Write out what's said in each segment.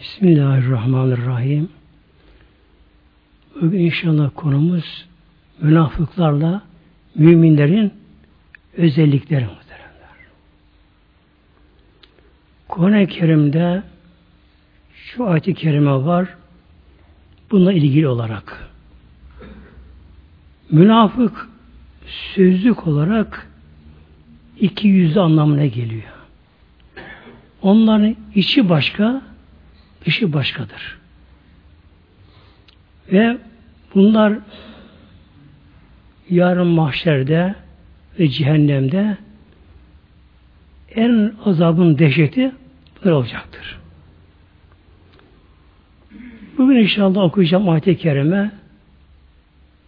Bismillahirrahmanirrahim. Bugün inşallah konumuz münafıklarla müminlerin özellikleri muhteremler. Kur'an-ı Kerim'de şu ayet-i kerime var. Bununla ilgili olarak. Münafık sözlük olarak iki yüzlü anlamına geliyor. Onların içi başka, dışı başkadır. Ve bunlar yarın mahşerde ve cehennemde en azabın dehşeti bunlar olacaktır. Bugün inşallah okuyacağım ayet-i kerime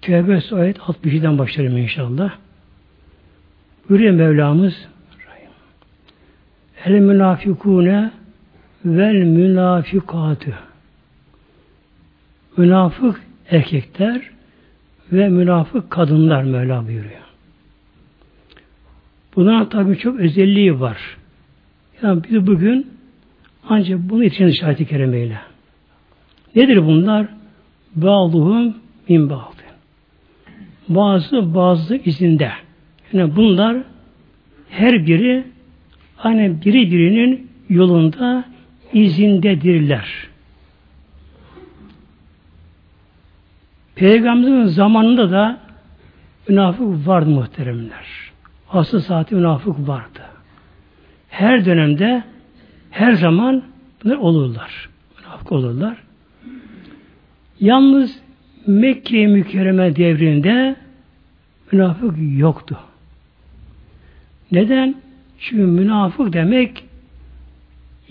Tevbe ayet 62'den başlarım inşallah. Buyuruyor Mevlamız El münafikune vel münafikatü Münafık erkekler ve münafık kadınlar Mevla buyuruyor. Bunların tabi çok özelliği var. Yani biz bugün ancak bunu yetişen işareti kerimeyle. Nedir bunlar? Bağluhum min bağlı. Bazı bazı izinde. Yani bunlar her biri hani biri birinin yolunda izindedirler. Peygamberimizin zamanında da münafık vardı muhteremler. Asıl saati münafık vardı. Her dönemde her zaman bunlar olurlar. Münafık olurlar. Yalnız Mekke mükerreme devrinde münafık yoktu. Neden? Çünkü münafık demek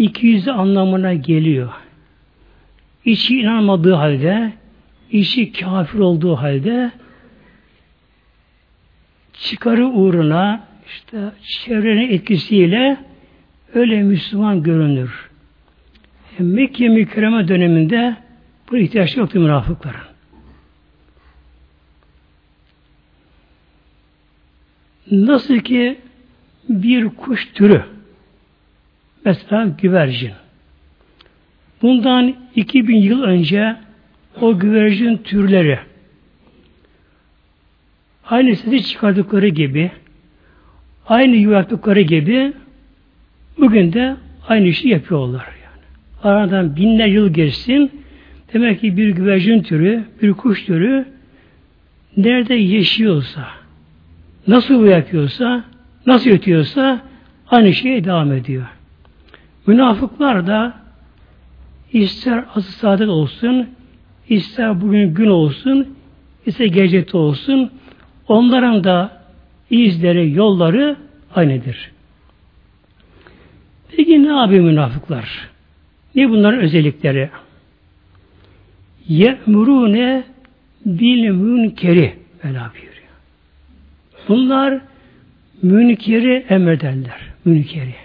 iki yüzlü anlamına geliyor. İçi inanmadığı halde, içi kafir olduğu halde çıkarı uğruna işte çevrenin etkisiyle öyle Müslüman görünür. Mekke mükerreme döneminde bu ihtiyaç yoktu münafıkların. Nasıl ki bir kuş türü mesela güvercin. Bundan 2000 yıl önce o güvercin türleri aynı sesi çıkardıkları gibi aynı yuvarladıkları gibi bugün de aynı işi yapıyorlar. Yani. Aradan binler yıl geçsin demek ki bir güvercin türü, bir kuş türü nerede yaşıyorsa nasıl yapıyorsa nasıl ötüyorsa aynı şeye devam ediyor. Münafıklar da ister asıl saadet olsun, ister bugün gün olsun, ister gecete olsun, onların da izleri, yolları aynıdır. Peki ne yapıyor münafıklar? Ne bunların özellikleri? Ye'murune bil münkeri Mevla buyuruyor. Bunlar münkeri emrederler. Münkeri.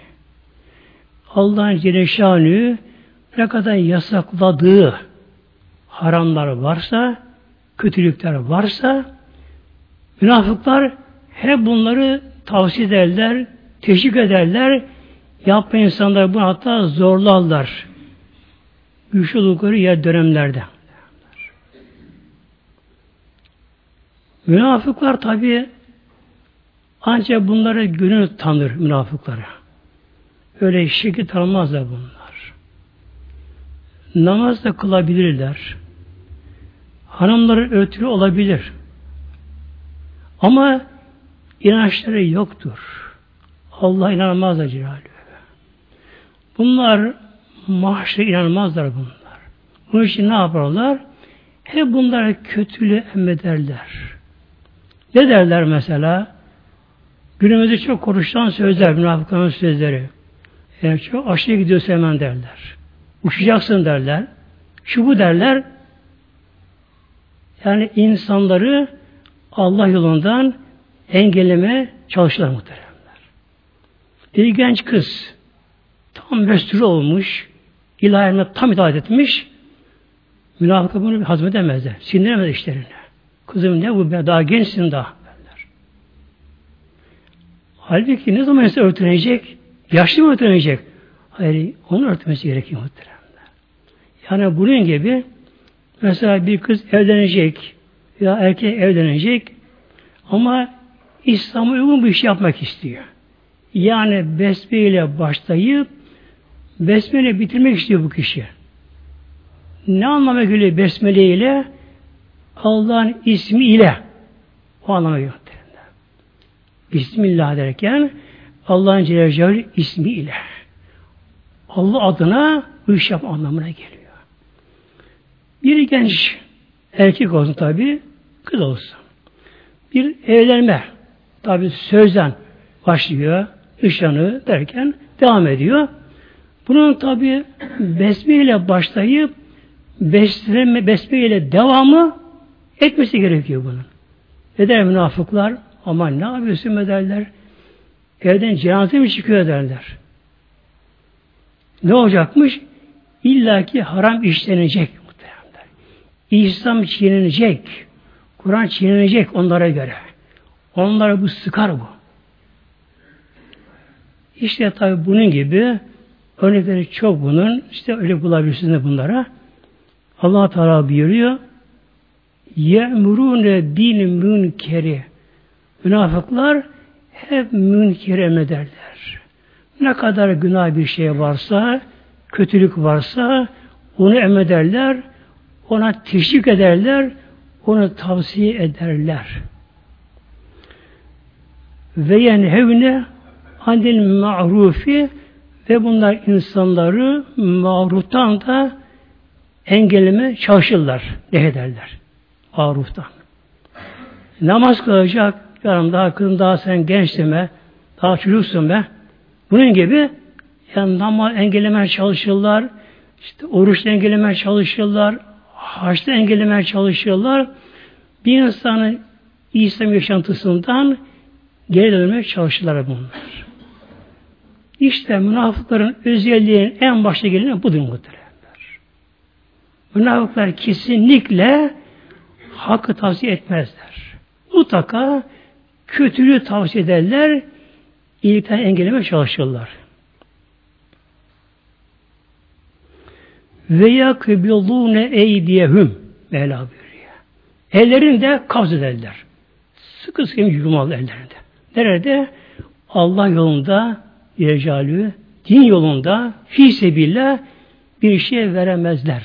Allah'ın Celle ne kadar yasakladığı haramlar varsa, kötülükler varsa, münafıklar hep bunları tavsiye ederler, teşvik ederler, yapma insanlar bunu hatta zorlarlar. Güçlü oldukları yer dönemlerde. Münafıklar tabi ancak bunlara gönül tanır münafıklara. Öyle şekil tanımazlar bunlar. Namaz da kılabilirler. Hanımları ötürü olabilir. Ama inançları yoktur. Allah inanmazlar Cilalü. Bunlar mahşere inanmazlar bunlar. Bunun için ne yaparlar? Hep bunlara kötülüğü emrederler. Ne derler mesela? Günümüzde çok konuşulan sözler, münafıkların sözleri. Eğer çok aşırı gidiyorsa hemen derler. Uçacaksın derler. Şu bu derler. Yani insanları Allah yolundan engelleme çalışırlar muhteremler. Bir genç kız tam mestur olmuş, ilahiyatına tam itaat etmiş, münafıklar bunu hazmedemezler. Sindiremez işlerini. Kızım ne bu be, daha gençsin daha. Halbuki ne zaman ise örtünecek? Yaşlı mı örtünecek? Hayır, onu örtmesi gerekiyor muhteremler. Yani bunun gibi mesela bir kız evlenecek ya erkek evlenecek ama İslam'a uygun bir iş yapmak istiyor. Yani besmele ile başlayıp besmele bitirmek istiyor bu kişi. Ne anlama geliyor besmele ile? Allah'ın ismi ile. O anlama geliyor. Bismillah derken Allah'ın Celle Celaluhu ismi ile. Allah adına bu iş yap anlamına geliyor. Bir genç erkek olsun tabi, kız olsun. Bir evlenme tabi sözden başlıyor, nişanı derken devam ediyor. Bunun tabi besmele ile başlayıp besmele ile devamı etmesi gerekiyor bunun. Eder münafıklar ama ne yapıyorsun derler. Evden cenaze mi çıkıyor derler. Ne olacakmış? İlla ki haram işlenecek muhtemelen. İslam çiğnenecek. Kur'an çiğnenecek onlara göre. Onlara bu sıkar bu. İşte tabi bunun gibi örnekleri çok bunun. İşte öyle bulabilirsiniz bunlara. Allah Teala buyuruyor. Ye'murune bin münkeri. Münafıklar hep münker emrederler. Ne kadar günah bir şey varsa, kötülük varsa onu emrederler, ona teşvik ederler, onu tavsiye ederler. Ve yenhevne anil ma'rufi ve bunlar insanları mağruftan da engelleme çalışırlar, ne ederler. Mağruftan. Namaz kılacak, yarım daha kızım daha sen gençsin be, daha çocuksun be. Bunun gibi yani namaz engellemeye çalışırlar, işte oruç engellemeye çalışırlar, haçta engellemeye çalışırlar. Bir insanın İslam yaşantısından geri dönmeye çalışırlar bunlar. İşte münafıkların özelliğinin en başta geleni budur muhteremler. Münafıklar kesinlikle hakkı tavsiye etmezler. Mutlaka kötülüğü tavsiye ederler, iyilikten engelleme çalışırlar. Ve yakbillûne eydiyehum Mevla buyuruyor. Ellerini de kabz ederler. Sıkı sıkı yumalı ellerinde. Nerede? Allah yolunda Recalü, din yolunda fi sebillah bir şey veremezler.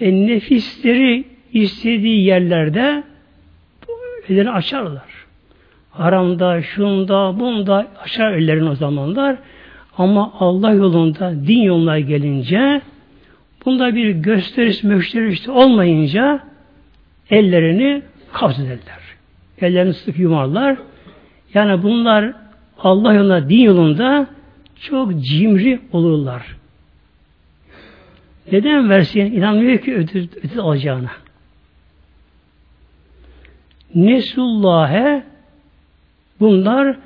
E, nefisleri istediği yerlerde ellerini açarlar. Haramda, şunda, bunda açar ellerini o zamanlar. Ama Allah yolunda, din yoluna gelince bunda bir gösterisi, müşterisi olmayınca ellerini kabz ederler. Ellerini sık yumarlar. Yani bunlar Allah yolunda, din yolunda çok cimri olurlar. Neden versin? İnanmıyor ki ödül, ödül alacağına. Nesullâhe bunlar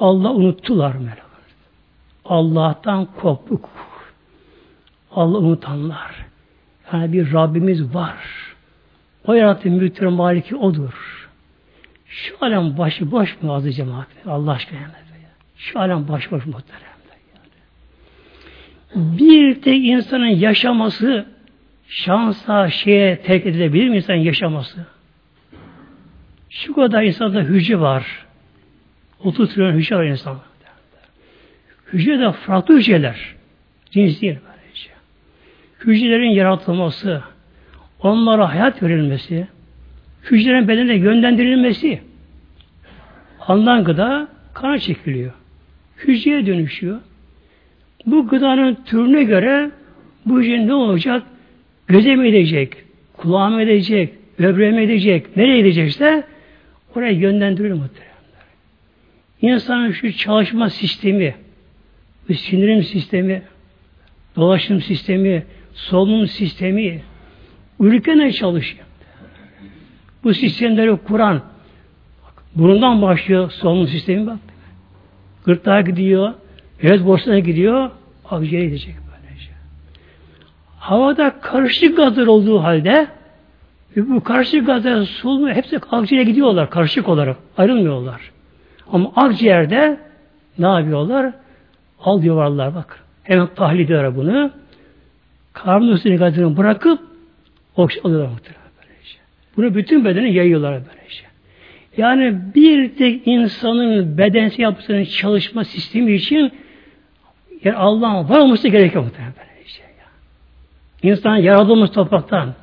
Allah unuttular Mevla. Allah'tan kopuk. Allah unutanlar. Yani bir Rabbimiz var. O yarattı mülktür maliki odur. Şu alem başı boş mu azı cemaat? Allah aşkına. Şu alem baş boş muhterem. Bir tek insanın yaşaması şansa, şeye terk edilebilir mi insan yaşaması? Şu kadar insanda hücre var. 30 trilyon hücre var insan. Hücre de farklı hücreler. Cins değil böylece. Hücrelerin yaratılması, onlara hayat verilmesi, hücrelerin bedenine yönlendirilmesi, alınan gıda kana çekiliyor. Hücreye dönüşüyor. Bu gıdanın türüne göre bu hücre ne olacak? Göze mi edecek? Kulağa mı edecek? Böbreğe mi edecek? Nereye edecekse oraya yönlendirilir muhtemelen. İnsanın şu çalışma sistemi, bu sinirim sistemi, dolaşım sistemi, solunum sistemi, uyurken çalışıyor. Bu sistemleri kuran, burundan başlıyor solunum sistemi bak. Gırtlağa gidiyor, göz boşluğuna gidiyor, akciğere gidecek böylece. Havada karışık gazlar olduğu halde bu karışık gazlar solunma hepsi akciğere gidiyorlar karışık olarak. Ayrılmıyorlar. Ama akciğerde ne yapıyorlar? Al diyorlar bak. Hemen tahlil ediyorlar bunu. karbon dioksit bırakıp oksijen alıyorlar muhtemelen. Bunu bütün bedene yayıyorlar böylece. Yani bir tek insanın bedensel yapısının çalışma sistemi için yani Allah'ın var olması gerekiyor muhtemelen böylece. İnsan yaratılmış topraktan,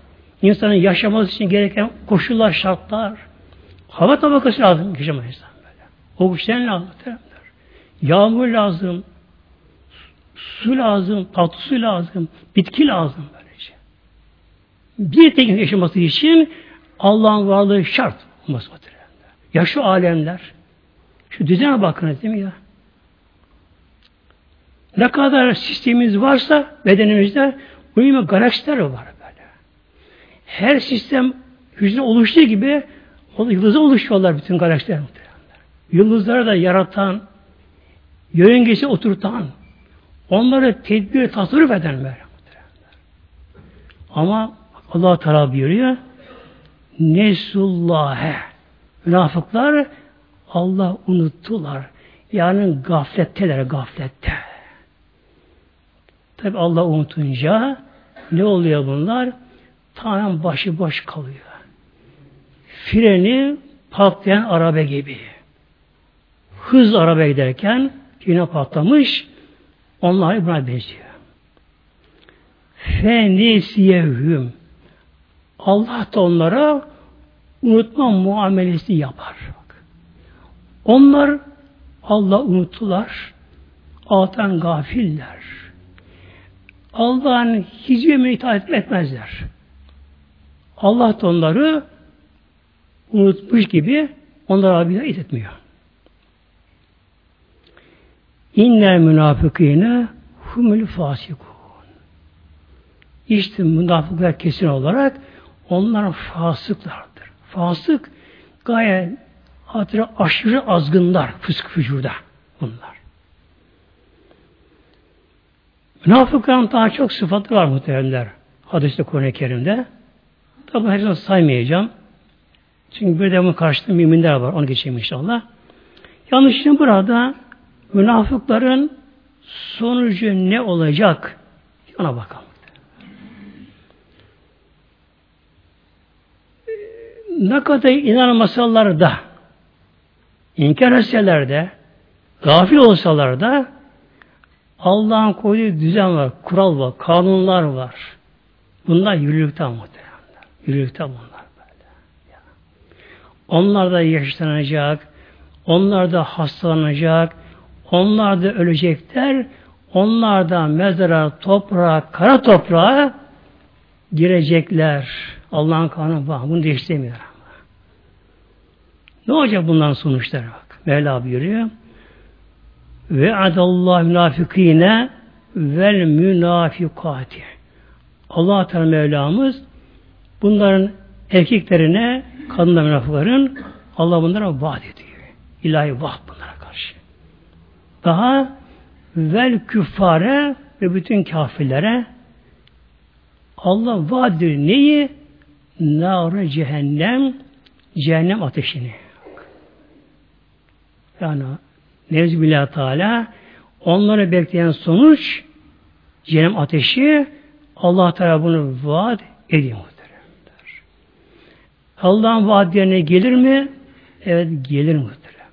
insanın yaşaması için gereken koşullar, şartlar, hava tabakası lazım yaşamak insan böyle. Oksijen lazım. Yağmur lazım, su lazım, tatlı su lazım, bitki lazım böylece. Bir tek yaşaması için Allah'ın varlığı şart olması. Ya şu alemler, şu düzene bakınız değil mi ya? Ne kadar sistemimiz varsa bedenimizde uyumu galaksiler var. Her sistem hücre oluştuğu gibi yıldızı oluşuyorlar bütün galaksiler muhtemelen. Yıldızları da yaratan, yörüngesi oturtan, onları tedbir tasarruf eden böyle. Ama Allah Teala buyuruyor Nesullâhe Münafıklar Allah unuttular. Yani gafletteler, gaflette. Tabi Allah unutunca ne oluyor bunlar? Tamamen başıboş kalıyor. Freni patlayan araba gibi. Hız araba giderken yine patlamış. Onlar buna benziyor. Fenesiyehüm. Allah da onlara unutma muamelesi yapar. Onlar Allah unuttular. Allah'tan gafiller. Allah'ın hiçbir emrine itaat etmezler. Allah da onları unutmuş gibi onlara bir etmiyor. İnnel münafıkine humul fasikun. İşte münafıklar kesin olarak onlar fasıklardır. Fasık gayet hatıra aşırı azgınlar fısk fücurda bunlar. Münafıkların daha çok sıfatı var muhtemelenler. Hadiste Kur'an-ı Kerim'de. Tabi hepsini saymayacağım. Çünkü bir de bunun karşısında müminler var. Onu geçeyim inşallah. Yalnız şimdi burada münafıkların sonucu ne olacak? Ona bakalım. Ne kadar inanmasalar da inkar etseler de gafil olsalar da Allah'ın koyduğu düzen var, kural var, kanunlar var. Bunlar yürürlükte muhtemelen. Yürürlükte bunlar böyle. Onlar da yaşlanacak, onlar da hastalanacak, onlar da ölecekler, onlar da mezara, toprağa, kara toprağa girecekler. Allah'ın kanunu var. Bunu değiştirmiyor. Ne olacak bunların sonuçları bak. Mevla buyuruyor. Ve adallahu münafikine vel münafikati. Allah Teala Mevlamız bunların erkeklerine, kadınlar münafıkların Allah bunlara vaat ediyor. İlahi vaat bunlara karşı. Daha vel küffare ve bütün kafirlere Allah vaat ediyor. Neyi? Nar cehennem cehennem ateşini. Yani Nevzbillah Teala onları bekleyen sonuç cehennem ateşi Allah Teala bunu vaat ediyor. Allah'ın vaatlerine gelir mi? Evet gelir muhteremler.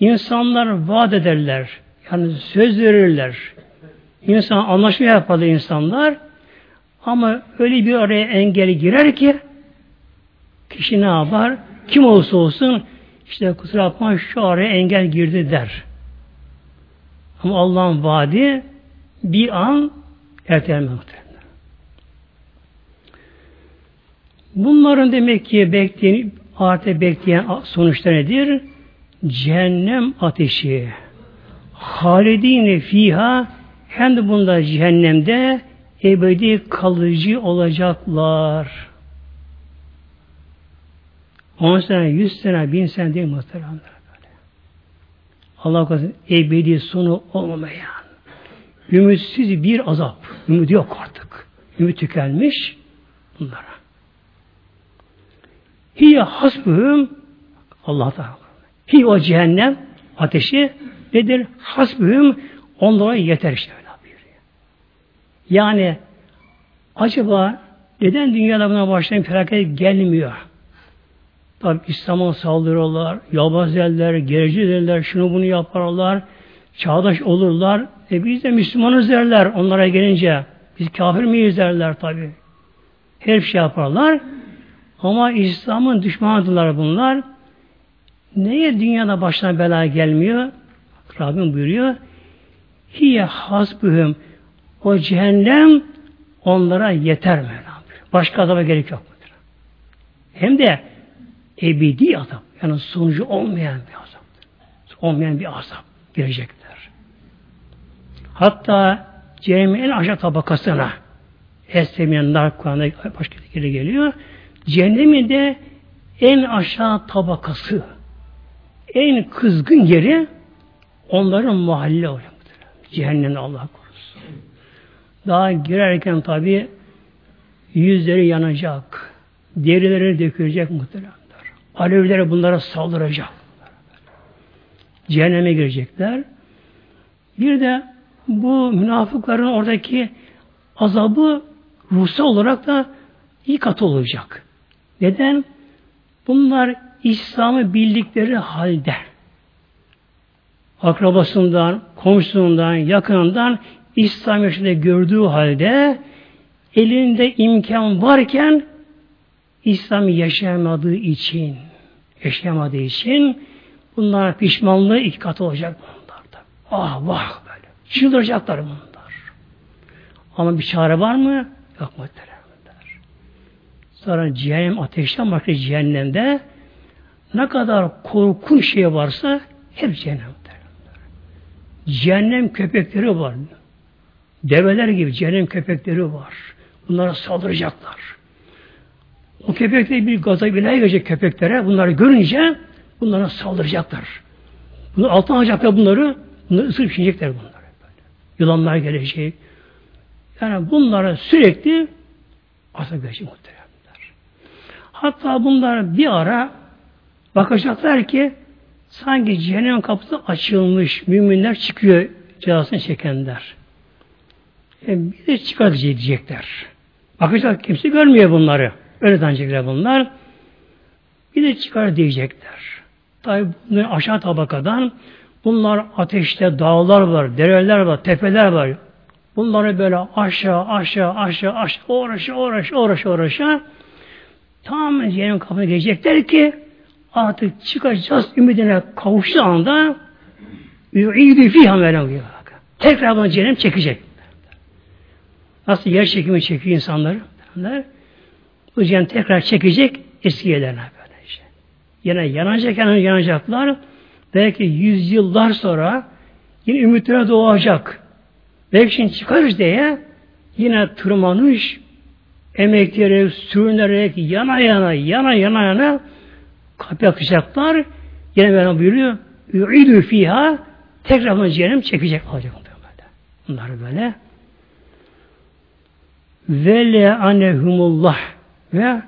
İnsanlar vaat ederler. Yani söz verirler. İnsan anlaşma yapar insanlar. Ama öyle bir araya engel girer ki kişi ne yapar? Kim olsa olsun işte kusura bakma şu araya engel girdi der. Ama Allah'ın vaadi bir an ertelenme muhtemelen. Bunların demek ki bekleyen, artı bekleyen sonuçta nedir? Cehennem ateşi. Halidine fiha hem de bunda cehennemde ebedi kalıcı olacaklar. 10 sene, 100 sene, 1000 sene değil muhteremler. Allah korusun ebedi sonu olmamayan, ümitsiz bir azap, ümit yok artık. Ümit tükenmiş bunlara. Hiye hasbühüm Allah Teala. Hi o cehennem ateşi nedir? Hasbühüm onlara yeter işte öyle buyuruyor. Yani acaba neden dünyada buna başlayan felaket gelmiyor? Tabi İslam'a saldırıyorlar, yabaz derler, gerici derler, şunu bunu yaparlar, çağdaş olurlar. E biz de Müslümanız derler onlara gelince. Biz kafir miyiz derler tabi. Her şey yaparlar. Ama İslam'ın düşmanıdırlar bunlar. Neye dünyada başına bela gelmiyor? Rabbim buyuruyor. Hiye hasbühüm. O cehennem onlara yeter mi? Başka azaba gerek yok. Hem de ebedi azap. Yani sonucu olmayan bir azap. Olmayan bir azap girecekler. Hatta cehennemin en aşağı tabakasına Essemeyen nar Kur'an'da başka yere geliyor. Cehennemin de en aşağı tabakası en kızgın yeri onların mahalle olacaktır. Cehennemde Allah korusun. Daha girerken tabi yüzleri yanacak. Derileri dökülecek muhteremler. Alevleri bunlara saldıracak. Cehenneme girecekler. Bir de bu münafıkların oradaki azabı ruhsal olarak da iyi katı olacak. Neden? Bunlar İslam'ı bildikleri halde akrabasından, komşusundan, yakınından İslam yaşında gördüğü halde elinde imkan varken İslam yaşayamadığı için yaşayamadığı için bunlar pişmanlığı iki katı olacak bunlarda. Ah vah böyle. Çıldıracaklar bunlar. Ama bir çare var mı? Yok muhteremler. Sonra cehennem ateşten başka cehennemde ne kadar korkunç şey varsa hep cehennem. Cehennem köpekleri var. Develer gibi cehennem köpekleri var. Bunlara saldıracaklar. O köpekler bir gaza bile gelecek köpeklere. Bunları görünce bunlara saldıracaklar. Bunu altına alacaklar bunları. Bunları ısırıp çiğneyecekler bunları. Yılanlar gelecek. Yani bunlara sürekli asıl gelecek muhteremler. Hatta bunlar bir ara bakacaklar ki sanki cehennem kapısı açılmış. Müminler çıkıyor cezasını çekenler. E, bir de çıkar diyecekler. Bakacak kimse görmüyor bunları. Öyle zannedecekler bunlar. Bir de çıkar diyecekler. Tabi aşağı tabakadan bunlar ateşte dağlar var, dereler var, tepeler var. Bunları böyle aşağı aşağı aşağı aşağı uğraşa uğraşa uğraşa uğraşa tamamen cehennem kapına gelecekler ki artık çıkacağız ümidine kavuştuğu anda yu'idu fiha mevlam Tekrar bana cehennem çekecek. Nasıl yer çekimi çekiyor insanları? Bu cehennem tekrar çekecek eski yerlerine böyle işte. Yine yanacak yani yanacaklar. Belki yüzyıllar sonra yine ümitlerine doğacak. Belki şimdi çıkarız diye yine tırmanış emekleri sürünerek yana yana yana yana yana kapı akacaklar. Yine Mevlam buyuruyor yu'idü fiha tekrar bunu cehennem çekecek alacak böyle. Bunları böyle ve le'anehumullah ve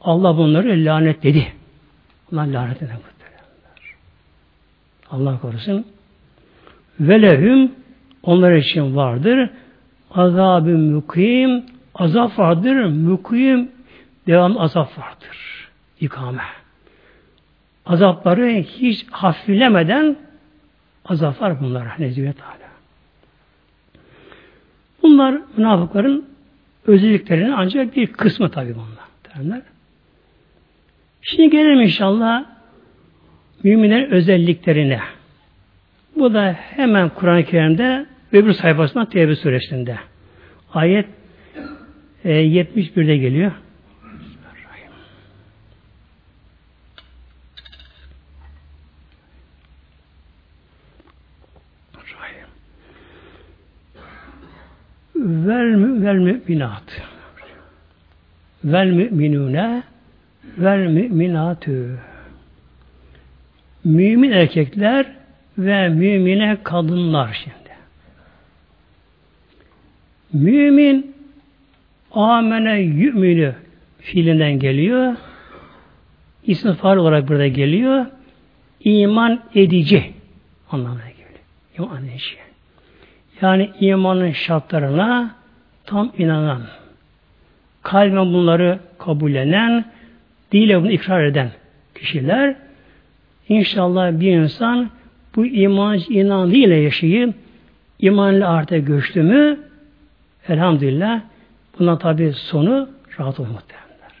Allah bunları lanetledi. Allah lanetledi. Allah korusun. Ve lehum onlar için vardır. Azab-ı mukim azap vardır. Mukim devam azap vardır. İkame. Azapları hiç hafiflemeden azap var bunlara. Nezibet hala. Bunlar münafıkların özelliklerinin ancak bir kısmı tabi bunlar. Derler. Şimdi gelelim inşallah müminlerin özelliklerine. Bu da hemen Kur'an-ı Kerim'de öbür sayfasında Tevbe suresinde. Ayet e, 71'de geliyor. vel, vel müminat vel müminune vel müminatü mümin erkekler ve mümine kadınlar şimdi. Mümin amene yü'minü fiilinden geliyor. İsmi faal olarak burada geliyor. İman edici anlamına geliyor. İman edici. Yani imanın şartlarına tam inanan, kalben bunları kabullenen, dile bunu ikrar eden kişiler inşallah bir insan bu iman inanıyla yaşayıp imanla artık göçtü mü elhamdülillah buna tabi sonu rahat olur muhtemelenler.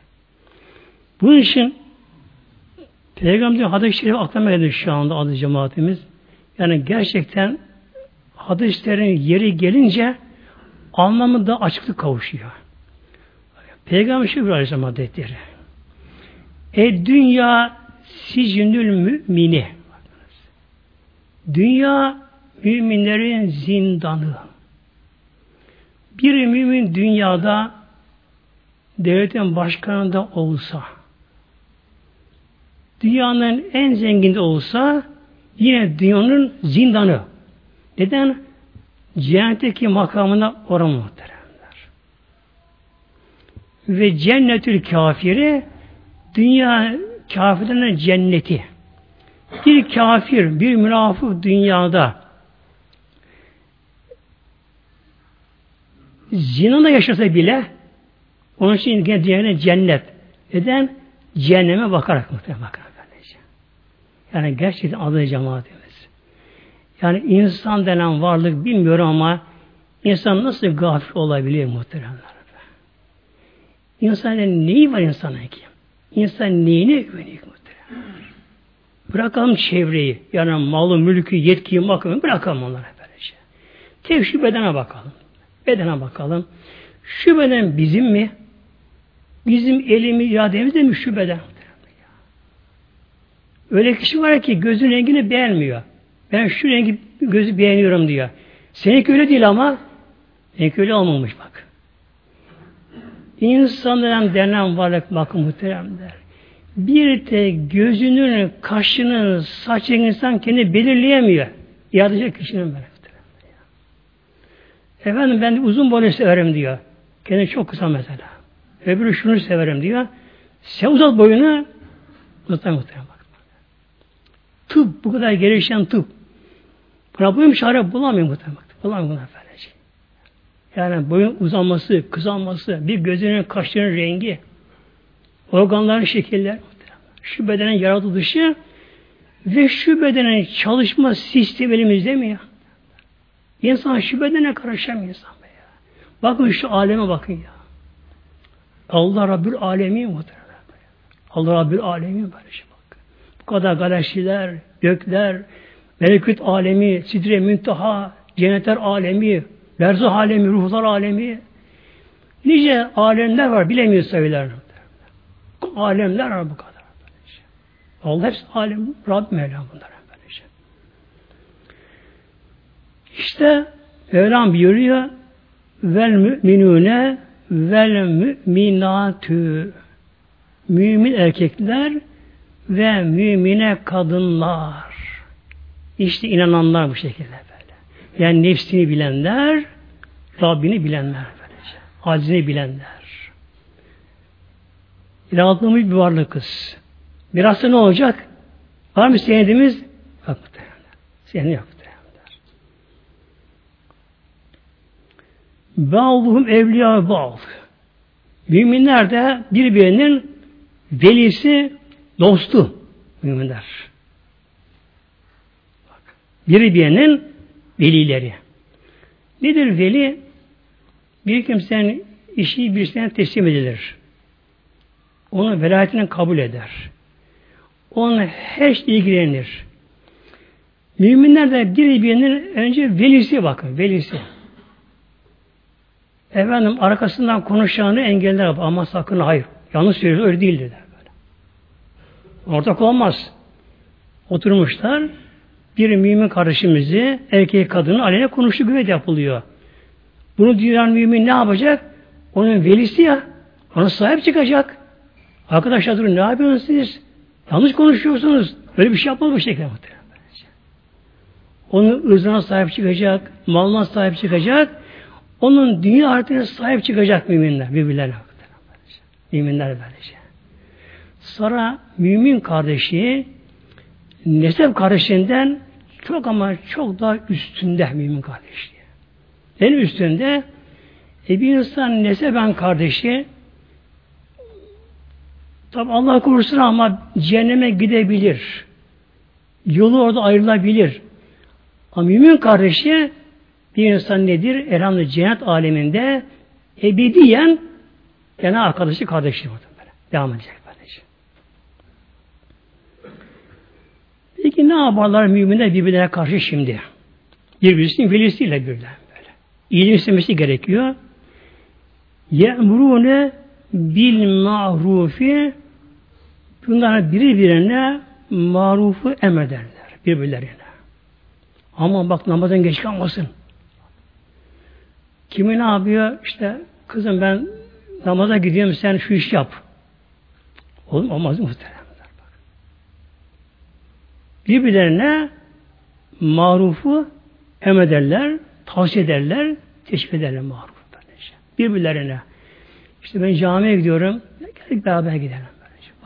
Bunun için Peygamber hadis-i şerif aklıma geldi şu anda adı cemaatimiz. Yani gerçekten hadislerin yeri gelince anlamı da açıklık kavuşuyor. Peygamber Şükrü Aleyhisselam Hazretleri E dünya sicnül mümini Dünya müminlerin zindanı. Bir mümin dünyada devletin başkanında olsa dünyanın en zenginde olsa yine dünyanın zindanı. Neden? Cennetteki makamına oran muhteremler. Ve cennetül kafiri dünya kafirlerine cenneti. Bir kafir, bir münafık dünyada zinada yaşasa bile onun için gene cennet. Neden? Cehenneme bakarak muhtemelen bakarak. Yani gerçekten adı cemaatimiz. Yani insan denen varlık bilmiyorum ama insan nasıl gafil olabilir muhteremler? İnsanın neyi var insana ki? İnsan neyine güveniyor muhteremler? Bırakalım çevreyi. Yani malı, mülkü, yetkiyi, makamı bırakalım onlara böylece. Bedene bakalım. Bedene bakalım. Şu beden bizim mi? Bizim elimi, irademiz de mi şu beden? Öyle kişi var ki gözün rengini beğenmiyor. Ben şu rengi gözü beğeniyorum diyor. Seninki öyle değil ama seninki öyle olmamış bak. İnsanların denen varlık bakın muhteremler. Bir de gözünün, kaşının, saçın insan kendi belirleyemiyor. Yaratıcı kişinin böyle. Efendim ben uzun boylu severim diyor. Kendi çok kısa mesela. Öbürü şunu severim diyor. Sen uzat boyunu uzatan muhtemelen bak. Tıp, bu kadar gelişen tıp. Buna boyun çare bulamıyor muhtemelen. Bulamıyor buna böylece. Yani boyun uzanması, kısalması, bir gözünün kaşlarının rengi, organların şekiller, şu bedenin yaratılışı ve şu bedenin çalışma sistemi elimizde mi ya? İnsan şu bedene karışamıyor insan be ya. Bakın şu aleme bakın ya. Allah Rabbül Alemin muhtemelen. Allah Rabbül Alemin böyle şey bak. Bu kadar galaksiler, gökler, melekut alemi, sidre müntaha, cennetler alemi, lerzah alemi, ruhlar alemi. Nice alemler var bilemiyoruz sayılar. Alemler var bu kadar. Allah hepsi alem, Rabb Mevlam bunlar. Böylece. İşte Mevlam buyuruyor vel müminune vel müminatü mümin erkekler ve mümine kadınlar. İşte inananlar bu şekilde böyle. Yani nefsini bilenler, Rabbini bilenler böylece. Acizini bilenler. Yaratılmış bir varlık kız. Biraz ne olacak? Var mı senedimiz? Yok. Senedi yok muhtemelen. Bağluhum evliya bağlı. Müminler de birbirinin velisi, dostu müminler. Birbirinin velileri. Nedir veli? Bir kimsenin işi birisine teslim edilir. Onun velayetini kabul eder. Onunla her şey ilgilenir. Müminler de birbirinin önce velisi bakın, velisi. Efendim arkasından konuşanı engeller ama sakın hayır. Yanlış söylüyor, öyle değildir der böyle. Ortak olmaz. Oturmuşlar, bir mümin kardeşimizi, erkeği kadını aleyhine konuştu güvet yapılıyor. Bunu duyan mümin ne yapacak? Onun velisi ya, ona sahip çıkacak. Arkadaşlar durun ne yapıyorsunuz siz? Yanlış konuşuyorsunuz. Böyle bir şey yapmaz bu şekilde muhtemelen. Onun ırzına sahip çıkacak, malına sahip çıkacak, onun dünya hayatına sahip çıkacak müminler, birbirlerine. Müminler böylece. Sonra mümin kardeşi nesep kardeşinden çok ama çok daha üstünde mümin kardeşi. En üstünde E bir insan nese ben kardeşi tabi Allah korusun ama cehenneme gidebilir. Yolu orada ayrılabilir. Ama mümin kardeşi bir insan nedir? Elhamdülillah cennet aleminde ebediyen yani arkadaşı kardeşi böyle. Devam edecek kardeşi. Peki ne yaparlar müminler birbirlerine karşı şimdi? Birbirisinin velisiyle birden böyle. İyilik istemesi gerekiyor. Ye'murune bil ma'rufi bunlar birbirine marufu emrederler birbirlerine. Ama bak namazdan geç kalmasın. Kimi ne yapıyor? İşte kızım ben namaza gidiyorum sen şu iş yap. Oğlum olmaz muhteremler. Birbirlerine marufu emrederler, tavsiye ederler, teşvik ederler maruf. Birbirlerine. İşte ben camiye gidiyorum. Geldik beraber gidelim.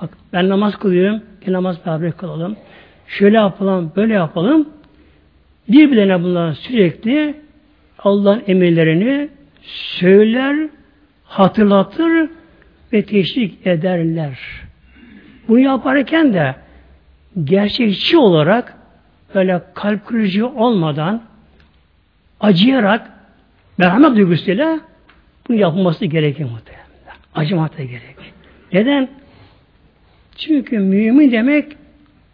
Bak ben namaz kılıyorum. Gel namaz beraber kılalım. Şöyle yapalım, böyle yapalım. Birbirlerine bunlar sürekli Allah'ın emirlerini söyler, hatırlatır ve teşvik ederler. Bunu yaparken de gerçekçi olarak böyle kalp kırıcı olmadan acıyarak merhamet duygusuyla bunu yapılması gerekir muhtemelen. Acımak da gerek. Neden? Çünkü mümin demek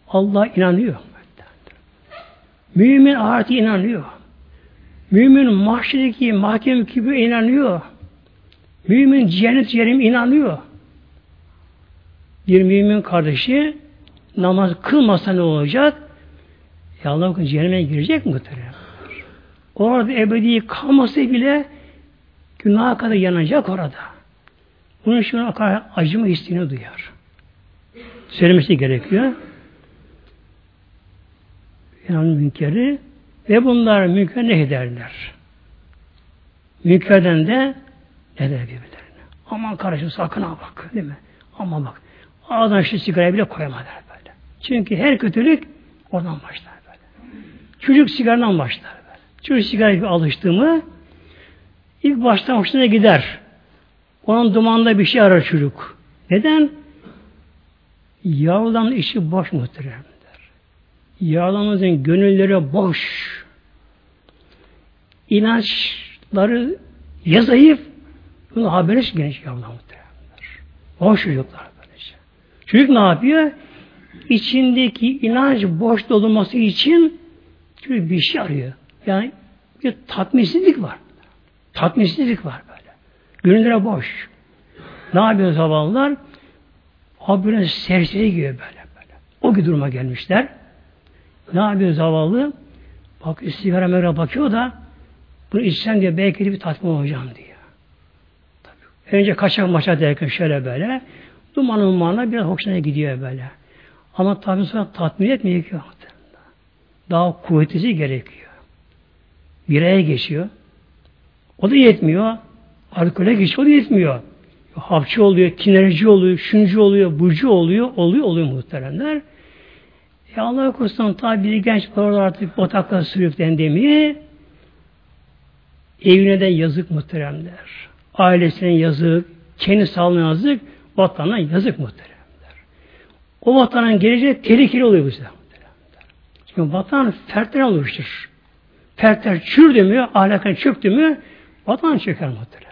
Allah inanıyor. Mümin ahirete inanıyor. Mümin mahşedeki mahkem gibi inanıyor. Mümin cennet yerim inanıyor. Bir mümin kardeşi namaz kılmasa ne olacak? Ya Allah cehenneme girecek mi? Orada ebedi kalması bile günaha kadar yanacak orada. Bunun için acıma hissini duyar. Söylemesi gerekiyor. Yani münkeri ve bunlar münker ne ederler? Münkerden de ne der birbirlerine? Aman kardeşim sakın ha bak. Değil mi? Aman bak. Ağzına şu sigarayı bile koyamadılar böyle. Çünkü her kötülük oradan başlar böyle. Çocuk sigaradan başlar böyle. Çocuk sigaraya alıştı mı ilk baştan hoşuna gider. Onun dumanında bir şey arar çocuk. Neden? Yavruların işi boş muhteremler. Yavrularımızın gönülleri boş. İnançları ya zayıf, bunu haberiniz genç yavrular muhteremler. Boş çocuklar böylece. Çocuk ne yapıyor? İçindeki inanç boş dolması için çünkü bir şey arıyor. Yani bir tatminsizlik var. Tatminsizlik var böyle. Gönüllere boş. Ne yapıyor zavallılar? Habire serseri giyiyor böyle böyle. O bir duruma gelmişler. Ne yapıyor zavallı? Bak sigara bakıyor da bunu içsem diye belki de bir tatmin olacağım diyor. Tabii. Önce kaçak maça derken şöyle böyle dumanın dumanına biraz hoşuna gidiyor böyle. Ama tabi sonra tatmin etmiyor ki. Daha kuvvetlisi gerekiyor. Bireye geçiyor. O da yetmiyor. Alkole geçiyor. O da yetmiyor. Hapçı oluyor, kinerci oluyor, şuncu oluyor, burcu oluyor, oluyor, oluyor muhteremler. E Allah korusun tabi bir genç orada artık batakla sürüklendi mi evine de yazık muhteremler. Ailesine yazık, kendi sağlığına yazık, vatana yazık muhteremler. O vatanın geleceği tehlikeli oluyor bu sefer. Çünkü vatan fertler oluştur. Fertler çürdü mü, ahlakın çöktü mü, vatan çöker muhteremler.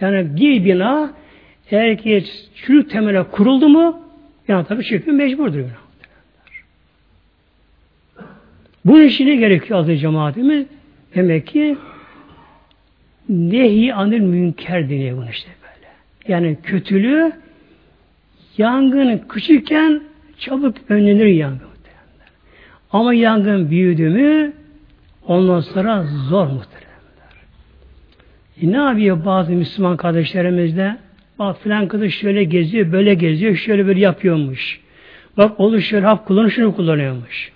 Yani bir bina eğer ki çürük temele kuruldu mu, yani tabii çöküyor mecburdur. Yani. Bu için ne gerekiyor azı cemaatimiz? Demek ki nehi anil münker deniyor bunu işte böyle. Yani kötülüğü yangın küçükken çabuk önlenir yangın. Ama yangın büyüdü mü ondan sonra zor muhteremler. E ne yapıyor bazı Müslüman kardeşlerimiz de? Bak filan kızı şöyle geziyor, böyle geziyor, şöyle böyle yapıyormuş. Bak olur şöyle hap kullanıyor, şunu kullanıyormuş.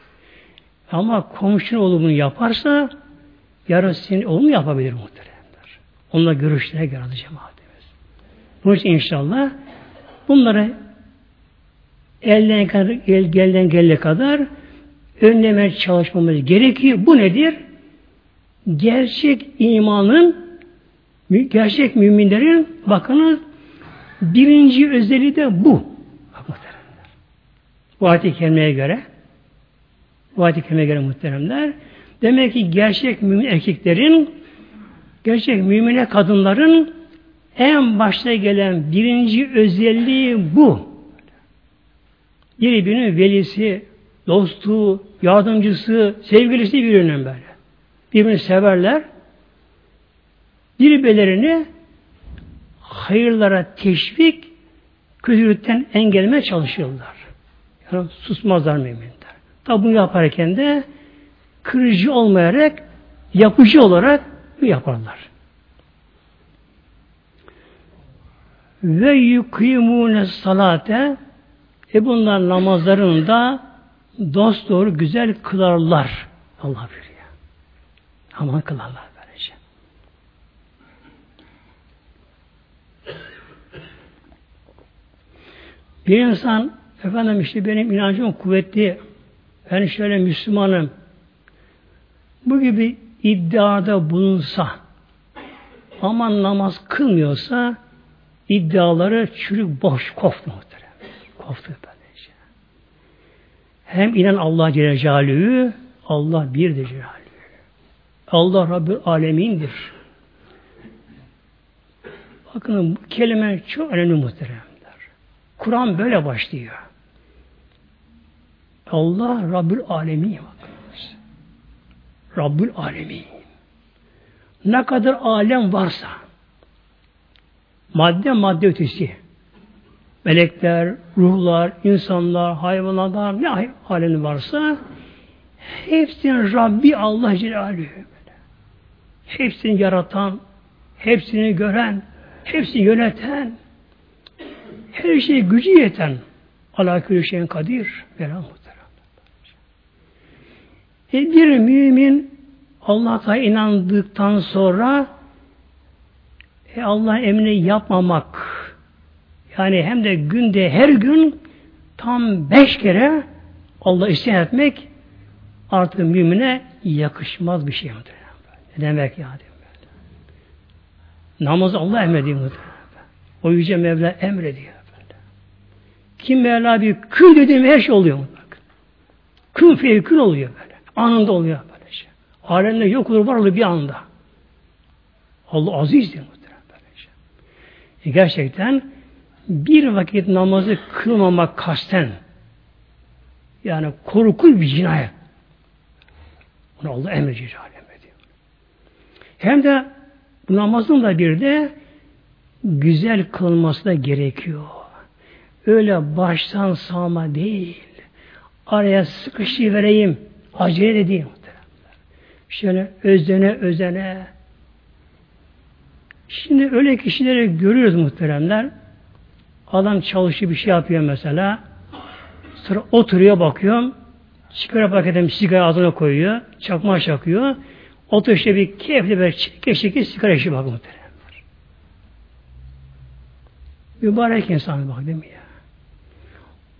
Ama komşunun oğlu bunu yaparsa yarın senin oğlun yapabilir muhteremler. Onunla görüşlere göre cemaatimiz. Bunun için inşallah bunları elden kadar, el, gelden gelle kadar önleme çalışmamız gerekiyor. Bu nedir? Gerçek imanın Gerçek müminlerin bakınız birinci özelliği de bu. Bu ayet-i kerimeye göre bu ayet-i kerimeye göre muhteremler demek ki gerçek mümin erkeklerin gerçek mümine kadınların en başta gelen birinci özelliği bu. Birbirinin velisi, dostu, yardımcısı, sevgilisi birbirinden böyle. Birbirini severler. Birbirlerini hayırlara teşvik, kötülükten engellemeye çalışıyorlar. Yani susmazlar müminler. Tabi bunu yaparken de kırıcı olmayarak, yapıcı olarak yaparlar. Ve yukimune salate e bunlar namazlarını da dost doğru güzel kılarlar. Allah biliyor. Aman kılarlar böylece. Bir insan efendim işte benim inancım kuvvetli ben şöyle Müslümanım bu gibi iddiada bulunsa ama namaz kılmıyorsa iddiaları çürük boş koftu muhterem. Koftu böylece. Hem inan Allah Celle Celaluhu Allah birdir Celaluhu. Allah Rabbül Alemin'dir. Bakın bu kelime çok önemli muhteremler. Kur'an böyle başlıyor. Allah Rabbül Alemin. Rabbül Alemin. Ne kadar alem varsa madde madde ötesi melekler, ruhlar, insanlar, hayvanlar ne alemi varsa hepsinin Rabbi Allah Celaluhu. Hepsini yaratan, hepsini gören, hepsini yöneten, her şeye gücü yeten Allah şeyin kadir vela e bir mümin Allah'a inandıktan sonra e Allah emrini yapmamak yani hem de günde her gün tam beş kere Allah isyan etmek artık mümine yakışmaz bir şey. Ne demek ya? Namaz Allah emrediyor. O yüce Mevla emrediyor. Kim Mevla bir kül dediğim her şey oluyor. Kül fevkül oluyor böyle. Anında oluyor böyle şey. Alemde yok olur var olur bir anda. Allah azizdir muhtemelen böyle şey. E gerçekten bir vakit namazı kılmamak kasten yani korkul bir cinayet. Bunu Allah emrediyor. emrediyor. Hem de bu namazın da bir de güzel kılması da gerekiyor. Öyle baştan sağma değil. Araya sıkışı vereyim. Acele de değil. Şöyle özene özene. Şimdi öyle kişileri görüyoruz muhteremler. Adam çalışıyor bir şey yapıyor mesela. Sonra oturuyor bakıyorum. Sigara paketim sigara ağzına koyuyor. Çakma çakıyor. Otur işte bir keyifli bir çeke çeke sigara işi bak muhteremler. Mübarek insan bak değil mi ya?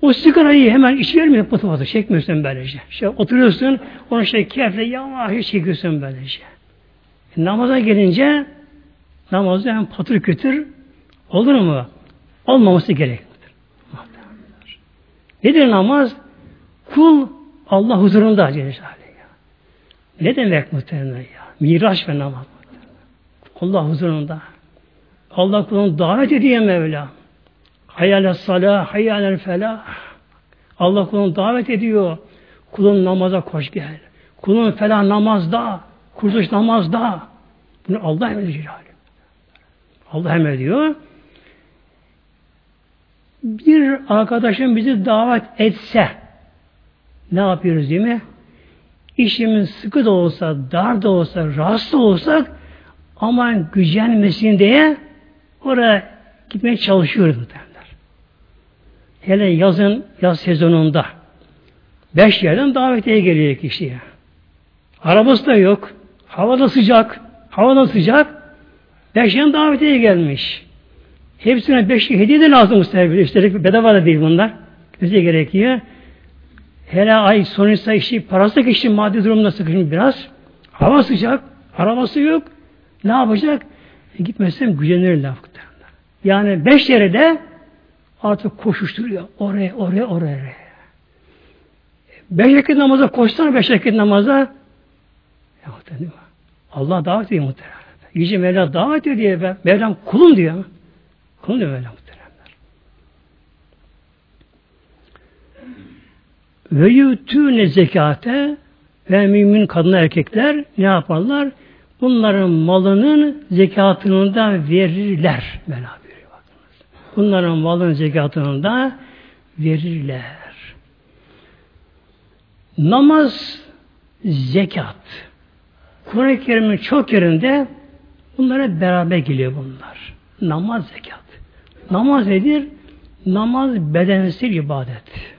O sigarayı hemen içi vermiyor pıtı pıtı çekmiyorsun böylece. Şey, oturuyorsun onu şey keyifle yavaş çekiyorsun böylece. E, namaza gelince namazda hem patır kütür olur mu? Olmaması gerek. Nedir namaz? Kul Allah huzurunda Celle Ne demek muhtemelen ya? Miraç ve namaz. Allah huzurunda. Allah kulunu davet ediyor Mevla. Hayal salah, hayal felah. Allah kulunu davet ediyor. Kulun namaza koş gel. Kulun felah namazda, kurtuluş namazda. Bunu Allah emrediyor. Allah emrediyor. Bir arkadaşım bizi davet etse ne yapıyoruz değil mi? İşimiz sıkı da olsa, dar da olsa, rahatsız da olsak aman gücenmesin diye oraya gitmeye çalışıyoruz bu derler. Hele yazın, yaz sezonunda beş yerden davetiye geliyor kişiye. Arabası da yok. Hava da sıcak. Hava da sıcak. Beş yerden davetiye gelmiş. Hepsine beş hediye de lazım muhtemelen. Üstelik bedava da değil bunlar. Bize gerekiyor. Hele ay sonuysa işi, parası da kişi maddi durumda sıkışmış biraz. Hava sıcak, arabası yok. Ne yapacak? E, gitmezsem gücenirler. Yani beş yere de artık koşuşturuyor. Oraya, oraya, oraya. Beş vakit namaza koşsana beş vakit namaza ya, Allah davet ediyor muhtemelen. Yüce Mevla davet ediyor ben. Mevlam kulum diyor. Kulum diyor Mevlam muhteremler. Ve yutûne zekate ve mümin kadın erkekler ne yaparlar? Bunların malının zekatını da verirler. Mevla. Bunların malının zekatını da verirler. Namaz, zekat. Kur'an-ı Kerim'in çok yerinde bunlara beraber geliyor bunlar. Namaz, zekat. Namaz nedir? Namaz bedensel ibadet.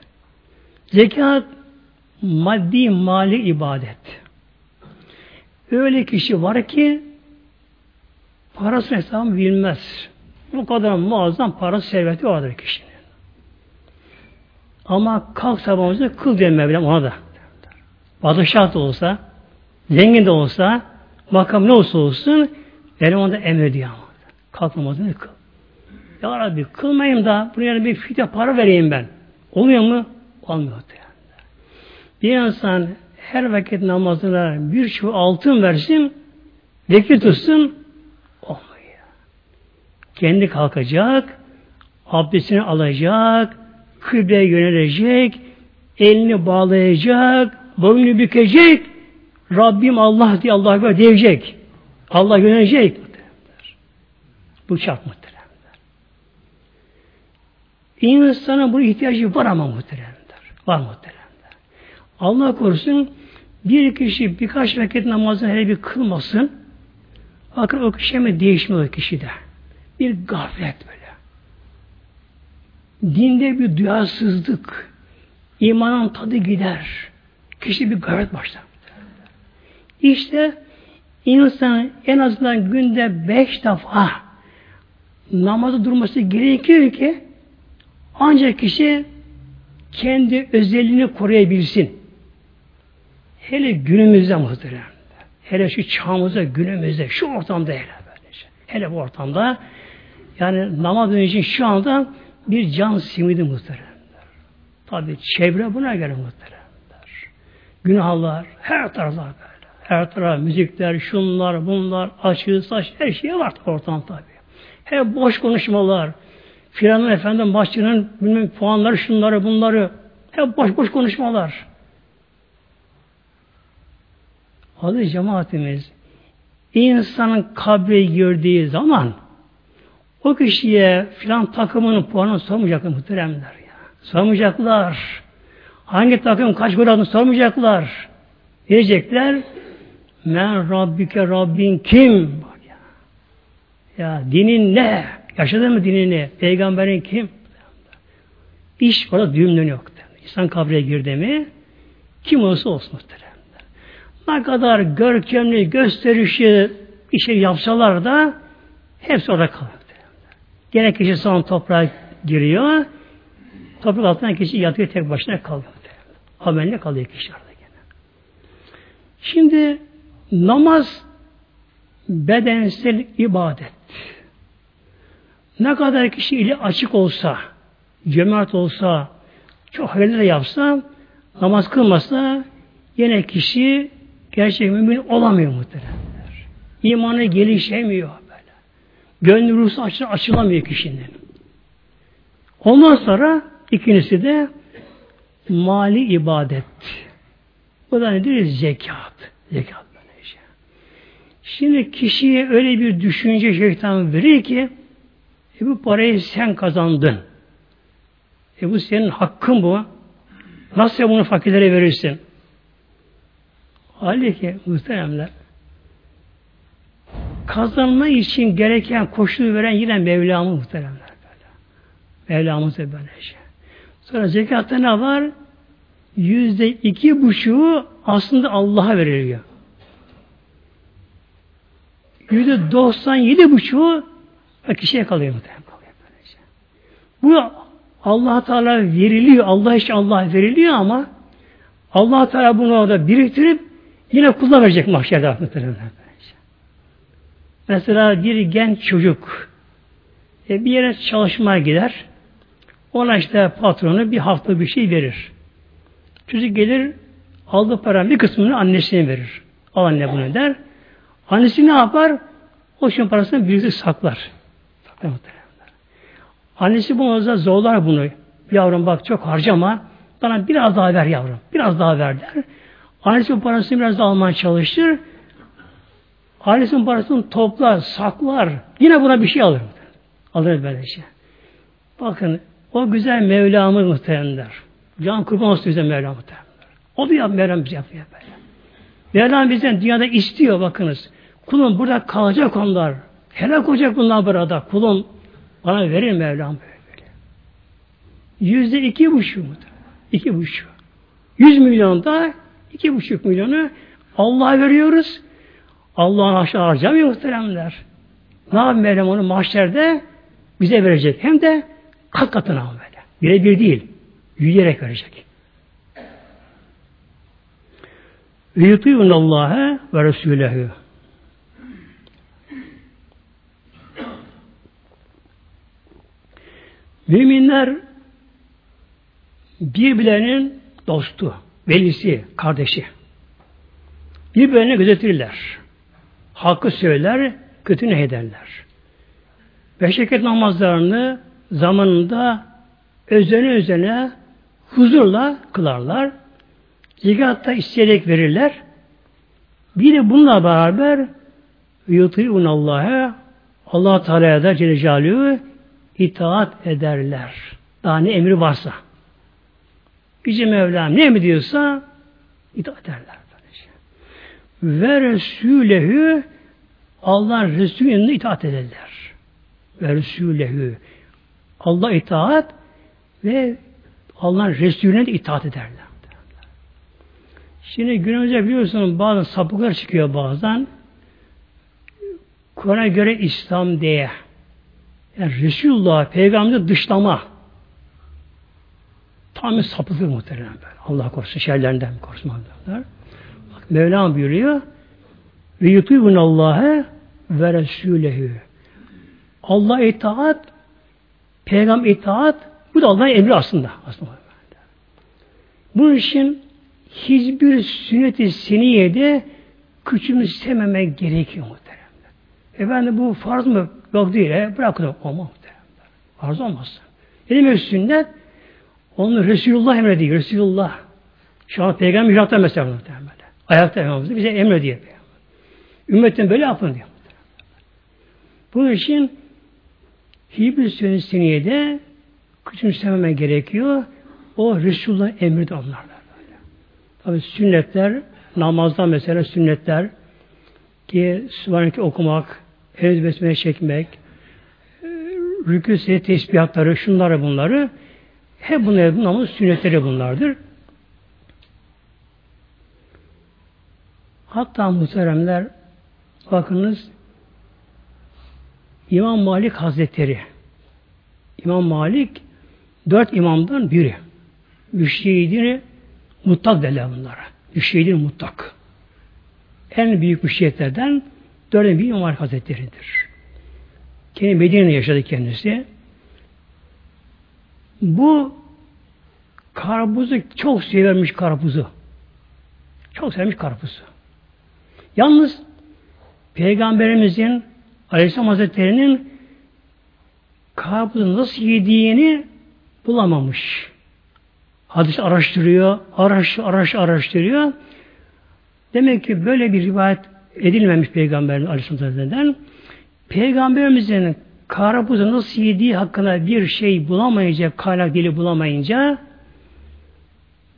Zekat maddi mali ibadet. Öyle kişi var ki parasını hesabı bilmez. Bu kadar muazzam para serveti vardır kişinin. Ama kalk sabahımızda kıl diyor Mevlam ona da. Padişah da olsa, zengin de olsa, makam ne olsa olsun, benim onda emrediyor ama. Kalk namazını kıl. Ya Rabbi kılmayayım da buraya bir fide para vereyim ben. Oluyor mu? Olmuyor. Bir insan her vakit namazına bir şu altın versin, vekil tutsun. Kendi kalkacak, abdestini alacak, kıbleye yönelecek, elini bağlayacak, boynunu bükecek, Rabbim Allah diye Allah'a böyle diyecek. Allah yönelecek. Bu şart muhteremler. İnsanın bu ihtiyacı var ama muhteremler. Var muhteremler. Allah korusun bir kişi birkaç vakit namazını hele bir kılmasın. Bakın o kişi mi değişmiyor o kişide. Bir gaflet böyle. Dinde bir duyasızlık, imanın tadı gider. Kişi bir gayret başlar. İşte insan en azından günde beş defa namazı durması gerekiyor ki ancak kişi kendi özelliğini koruyabilsin. Hele günümüzde muhterem. Hele şu çağımızda, günümüzde, şu ortamda hele böylece. Hele bu ortamda yani namaz için şu anda bir can simidi muhteremler. Tabi çevre buna göre muhteremler. Günahlar her tarafta böyle. Her taraf müzikler, şunlar, bunlar, açı, saç, her şey var ortam tabi. Hep boş konuşmalar. Firavun efendim başçının bilmem puanları, şunları, bunları. Hep boş boş konuşmalar. Adı cemaatimiz insanın kabri gördüğü zaman o kişiye filan takımının puanını sormayacaklar muhteremler ya. Sormayacaklar. Hangi takım kaç gol aldığını sormayacaklar. Diyecekler Men Rabbike Rabbin kim? Ya. ya dinin ne? Yaşadın mı dinini? Peygamberin kim? İş orada düğümleniyor. İnsan kabre girdi mi kim olsa olsun muhteremler. Ne kadar görkemli, gösterişli bir şey yapsalar da hepsi orada kalıyor. Gene kişi son toprağa giriyor. Toprak altından kişi yatıyor tek başına kalıyor. Amelle kalıyor kişi orada gene. Şimdi namaz bedensel ibadet. Ne kadar kişi ile açık olsa, cemaat olsa, çok hayırlı yapsa, namaz kılmasa yine kişi gerçek mümin olamıyor muhteremler. İmanı gelişemiyor. Gönlü ruhsu açı, açılamıyor kişinin. Ondan sonra ikincisi de mali ibadet. Bu da nedir? Zekat. Zekat böylece. Şimdi kişiye öyle bir düşünce şeytan verir ki e bu parayı sen kazandın. E bu senin hakkın bu. Nasıl bunu fakirlere verirsin? Halbuki muhteremler kazanma için gereken koşulu veren yine Mevlamız muhteremler. Böyle. Mevlamız da böylece. Şey. Sonra zekatta ne var? Yüzde iki buçuğu aslında Allah'a veriliyor. Yüzde doksan yedi buçuğu kişiye kalıyor. Bu allah Teala veriliyor. Allah için Allah veriliyor ama allah Teala bunu orada biriktirip yine kula verecek mahşerde muhtemelen. Mesela bir genç çocuk e, bir yere çalışmaya gider. Ona işte patronu bir hafta bir şey verir. Çocuk gelir aldığı paranın bir kısmını annesine verir. Al anne bunu der. Annesi ne yapar? O için parasını birisi saklar. Saklar Annesi bu da zorlar bunu. Yavrum bak çok harcama. Bana biraz daha ver yavrum. Biraz daha ver der. Annesi bu parasını biraz daha almaya çalışır. Annesinin parasını toplar, saklar. Yine buna bir şey alır. Alır böyle şey. Bakın o güzel Mevlamız muhteremler. Can kurban olsun bize Mevlam muhteremler. O da yap, Mevlam bize yapıyor böyle. Mevlam bizden dünyada istiyor bakınız. Kulum burada kalacak onlar. Helak olacak bunlar burada. Kulum bana verir Mevlam böyle. Yüzde iki buçuk mu? İki buçuk. Yüz milyonda iki buçuk milyonu Allah'a veriyoruz. Allah'ın aşağı harcamıyor muhteremler. Ne yapayım Mevlam onu mahşerde bize verecek. Hem de kat katına böyle. Birebir değil. Yürüyerek verecek. Ve yutuyun Allah'a ve Resulehü. Müminler birbirlerinin dostu, velisi, kardeşi. Birbirlerine gözetirler. Hakkı söyler, kötü ne ederler. Beş şeket namazlarını zamanında özene özene huzurla kılarlar. Zekat isteyerek verirler. Bir de bununla beraber yutuyun Allah'a Allah Teala'ya da Celle itaat ederler. Daha ne emri varsa. Yüce Mevlam ne mi diyorsa itaat ederler. Ve Resulehü Allah Resulüne itaat ederler. Ve Resulehü Allah itaat ve Allah Resulüne de itaat ederler. Şimdi günümüzde biliyorsunuz bazı sapıklar çıkıyor bazen. Kur'an'a göre İslam diye. Yani Resulullah, Peygamber'i dışlama. Tamamen sapıklık muhtemelen böyle. Allah korusun, şerlerinden korusun. Bak, Mevlam buyuruyor. Ve yutuyun Allah'a ve Resulehü. Allah itaat, Peygamber itaat, bu da Allah'ın emri aslında. aslında. Bunun için hiçbir sünnet-i seniyede küçümsememek gerekiyor muhtemelen. Efendim bu farz mı? Yok değil. E, bırakın olma muhtemelen. Farz olmasın. Ne demek sünnet? Onu Resulullah emrediyor. Resulullah. Şu an peygamber mihrakta mesela muhtemelen. Ayakta efendimiz bize emrediyor. Ümmetin böyle yapın diyor. Bunun için hiçbir sünnet seniyede küçümsememek gerekiyor. O Resulullah emri de onlarla. Tabi sünnetler, namazda mesela sünnetler ki Sübhaneke okumak, Evz besmele çekmek, rükû tesbihatları, şunları bunları hep bunlar namaz sünnetleri bunlardır. Hatta muhteremler bakınız İmam Malik Hazretleri İmam Malik dört imamdan biri. Müştehidini mutlak derler bunlara. Müştehidin mutlak. En büyük müştehitlerden dördün bir İmam Hazretleri'dir. Kendi Medine'de yaşadı kendisi. Bu karpuzu çok severmiş karpuzu. Çok sevmiş karpuzu. Yalnız Peygamberimizin Aleyhisselam Hazretleri'nin karpuzu nasıl yediğini bulamamış. Hadis araştırıyor, araş, araş, araştırıyor. Demek ki böyle bir rivayet edilmemiş Peygamberin Aleyhisselam'dan. Peygamberimizin karpuzu nasıl yediği hakkında bir şey bulamayınca, kaynak dili bulamayınca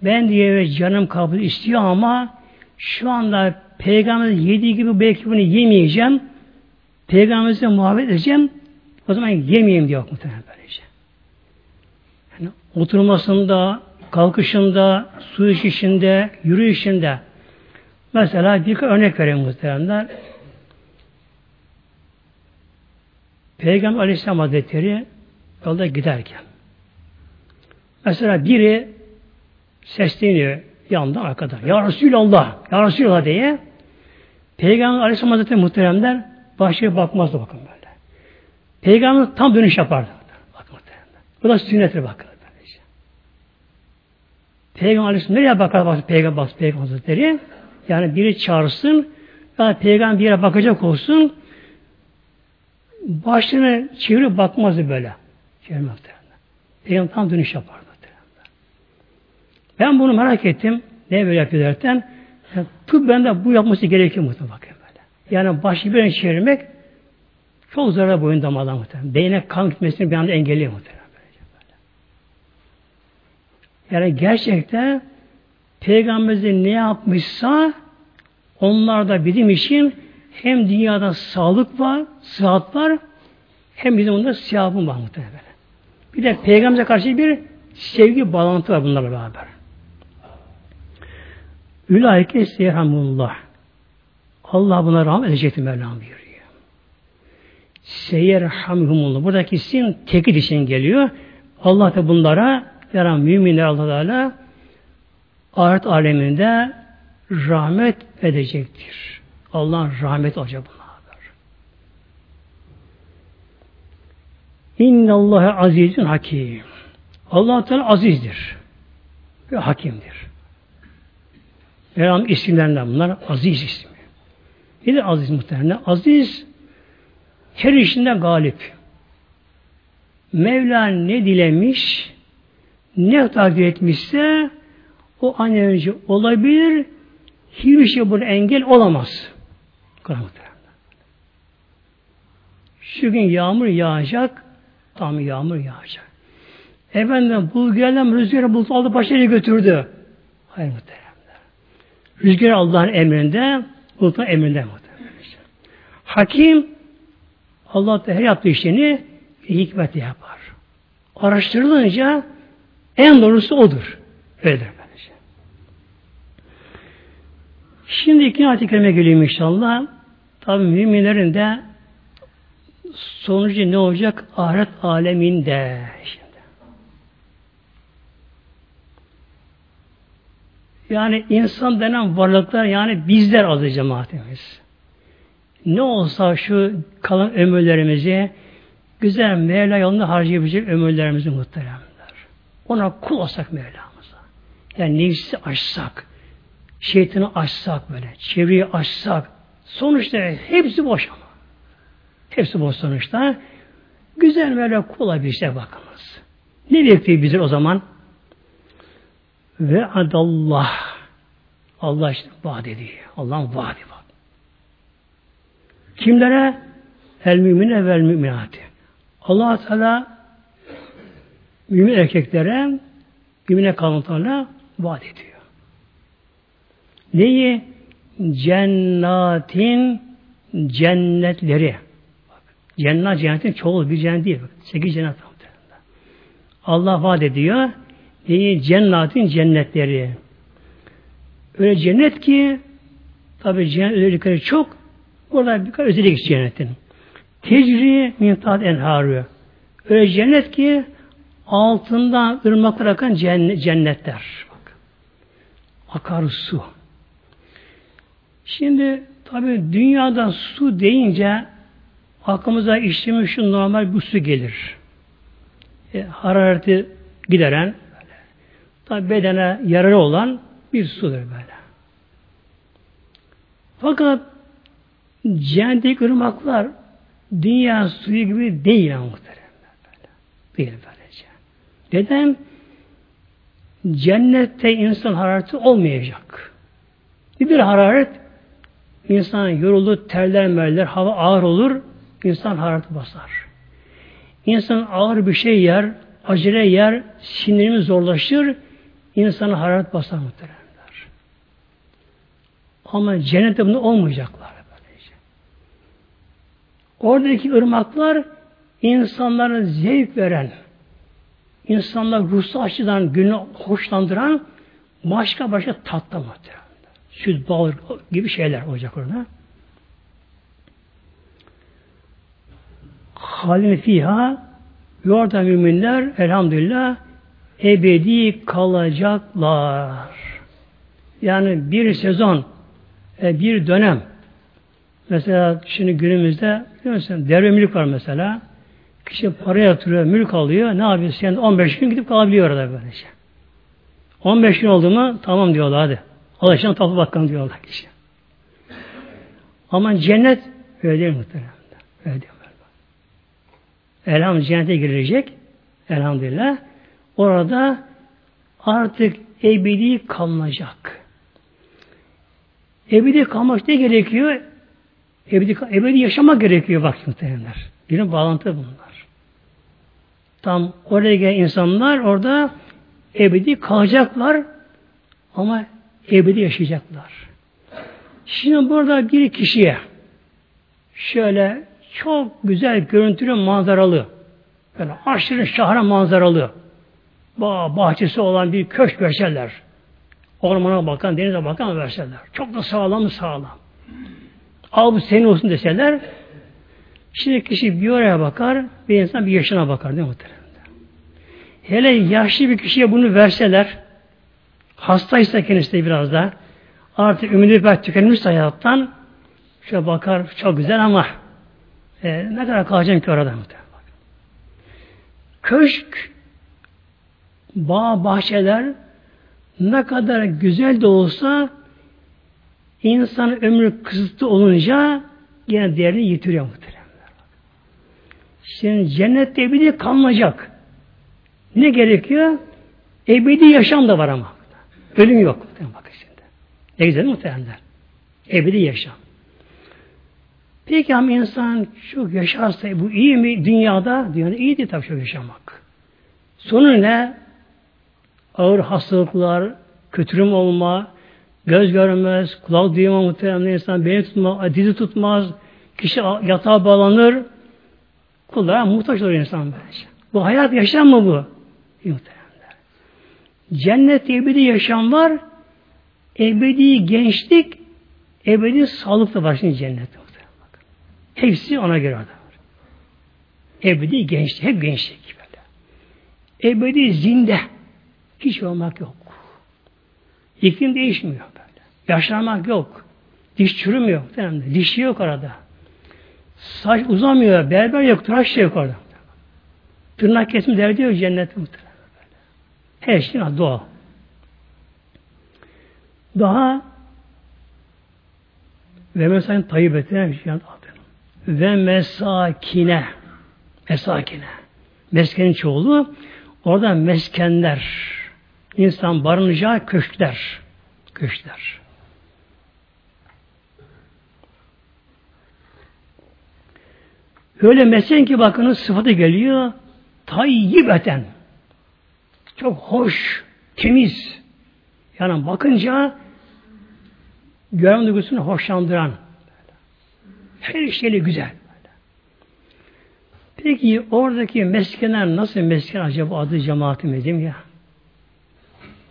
ben diye canım karpuzu istiyor ama şu anda peygamberin yediği gibi belki bunu yemeyeceğim. Peygamberimize muhabbet edeceğim. O zaman yemeyeyim diyor muhtemelen böylece. Yani oturmasında, kalkışında, su içişinde, yürüyüşünde. Mesela bir örnek vereyim muhteremler. Peygamber Aleyhisselam Hazretleri yolda giderken mesela biri sesleniyor yanında arkada. Ya Resulallah, Ya Resulallah diye Peygamber Aleyhisselam Hazretleri muhteremler başka bakmazdı bakın böyle. Peygamber tam dönüş yapardı. Bakın Bu da sünnettir bakın. Böylece. Peygamber Aleyhisselam nereye bakar bak, Peygamber, bak, Peygamber Hazretleri? Yani biri çağırsın, yani Peygamber bir yere bakacak olsun, başını çevirip bakmazdı böyle. Çevirmez Peygamber tam dönüş yapardı. Ben bunu merak ettim. Ne böyle yapıyor derken yani, tıp bende bu yapması gerekiyor muhtemelen böyle. Yani başı bir çevirmek çok zarar boyun damarlar muhtemelen. Beyne kan gitmesini bir anda engelliyor muhtemelen. Yani gerçekten Peygamberimiz ne yapmışsa onlar da bizim için hem dünyada sağlık var, sıhhat var hem bizim onda siyahım var muhtemelen. Bir de Peygamber'e karşı bir sevgi bağlantı var bunlarla beraber. Ülaike seyhamullah. Allah buna rahmet edecektir Mevlam buyuruyor. Seyyerhamhumullah. Buradaki isim tekit için geliyor. Allah da bunlara yaran müminler Allah Teala ahiret aleminde rahmet edecektir. Allah'ın rahmet olacak bunlar. İnne Allah'a azizün hakim. Allah Teala azizdir ve hakimdir. Mevlam isimlerinden bunlar aziz ismi. Nedir aziz muhtemelen? Aziz her işinde galip. Mevla ne dilemiş, ne takdir etmişse o an önce olabilir, hiçbir şey bunu engel olamaz. Şu gün yağmur yağacak, tam yağmur yağacak. Efendim bul geldim rüzgarı bulut aldı başarıya götürdü. Hayır muhtemelen. Rüzgar Allah'ın emrinde, bulutun emrinde. Hakim Allah da her yaptığı işini hikmetle yapar. Araştırılınca en doğrusu odur. Öyledir bence. Şimdi iki ayet-i kerime geleyim inşallah. Tabi müminlerin de sonucu ne olacak? Ahiret aleminde. Şimdi. Yani insan denen varlıklar yani bizler azı cemaatimiz. Ne olsa şu kalan ömürlerimizi güzel Mevla yolunda harcayabilecek ömürlerimizi muhteremler. Ona kul olsak Mevlamıza. Yani nefsi açsak, şeytanı açsak böyle, çevreyi açsak, sonuçta hepsi boş ama. Hepsi boş sonuçta. Güzel Mevla kul olabilecek bakınız. Ne bekliyor bizi o zaman? Ve adallah. Allah işte vaat ediyor. Allah'ın vaadi var. Kimlere? El mümine vel müminati. allah Teala mümin erkeklere mümine kalıntılarla vaat ediyor. Neyi? Cennatin cennetleri. Bak, cennet cennetin çoğu bir cennet değil. Sekiz cennet. Allah vaat ediyor. Neyi? Cennetin cennetleri. Öyle cennet ki tabi cennet çok. Burada birkaç özellik cennetin. Tecri mintat enharı. Öyle cennet ki altından ırmaklar akan cennetler. Bak. Akar su. Şimdi tabi dünyada su deyince aklımıza içtiğimiz şu normal bu su gelir. E, harareti gideren, tabi bedene yararı olan bir sudur böyle. Fakat cehennemdeki ırmaklar dünya suyu gibi değil muhteremler böyle. Değil böylece. Neden? Cennette insan harareti olmayacak. Bir hararet insan yorulur, terler merler, hava ağır olur, insan harareti basar. İnsan ağır bir şey yer, acele yer, sinirimiz zorlaşır, insana hararet basar muhterem. Ama cennette bunu olmayacaklar. Böylece. Oradaki ırmaklar insanlara zevk veren, insanlar ruhsal açıdan günü hoşlandıran başka başka tatlı muhtemelen. Süt, bal gibi şeyler olacak orada. Halin fiha orada müminler elhamdülillah ebedi kalacaklar. Yani bir sezon e, bir dönem Mesela şimdi günümüzde biliyor musun? Devre mülk var mesela. Kişi para yatırıyor, mülk alıyor. Ne yapıyor? Sen 15 gün gidip kalabiliyor orada böylece. 15 gün oldu mu tamam diyorlar hadi. Alışan tapu bakanı diyorlar kişi. Ama cennet öyle değil muhtemelen. Öyle değil. Elhamdülillah cennete girecek. Elhamdülillah. Orada artık ebedi kalınacak. Ebedi kalmak ne gerekiyor? Ebedi, ebedi yaşamak gerekiyor bak muhtemelenler. Bir bağlantı bunlar. Tam oraya gelen insanlar orada ebedi kalacaklar ama ebedi yaşayacaklar. Şimdi burada bir kişiye şöyle çok güzel görüntülü manzaralı böyle aşırı şahra manzaralı bağ, bahçesi olan bir köşk verseler. Ormana bakan, denize bakan verseler. Çok da sağlam sağlam. Al bu senin olsun deseler şimdi kişi bir oraya bakar bir insan bir yaşına bakar değil mi? Hele yaşlı bir kişiye bunu verseler hastaysa kendisi de biraz da artık ümidi belki tükenmişse hayattan şöyle bakar çok güzel ama e, ne kadar kalacağım ki orada muhtemelen. Köşk bağ, bahçeler ne kadar güzel de olsa insan ömrü kısıtlı olunca yine değerini yitiriyor muhtemelen. Şimdi cennette ebedi kalmayacak. Ne gerekiyor? Ebedi yaşam da var ama. Ölüm yok. Bakın şimdi. Ne güzel muhtemelen. Ebedi yaşam. Peki ama insan çok yaşarsa bu iyi mi dünyada? Dünyada iyi değil tabii çok yaşamak. Sonu ne? Ağır hastalıklar, kötürüm olma, göz görmez, kulak duyma muhtemelen insan beni tutmaz, dizi tutmaz, kişi yatağa bağlanır, kullara muhtaç olur insan böylece. Bu hayat yaşam mı bu? Muhtemelen. Cennet ebedi yaşam var, ebedi gençlik, ebedi sağlık da var şimdi cennette. Hepsi ona göre var. Ebedi gençlik, hep gençlik böyle. Ebedi zinde. Hiç olmak yok. İklim değişmiyor böyle. Yaşlanmak yok. Diş çürümüyor. Dişi yok arada. Saç uzamıyor. Berber yok. Tıraş da yok orada. Tırnak kesimi derdi yok cennet muhtemelen. Her şey doğal. Daha ve mesela tayyip eten şey ve mesakine mesakine meskenin çoğulu orada meskenler insan barınacağı köşkler köşkler öyle mesken ki bakınız sıfatı geliyor tayyibeten çok hoş temiz yani bakınca gören duygusunu hoşlandıran her şeyle güzel. Peki oradaki meskenler nasıl mesken acaba adı cemaatimiz ya?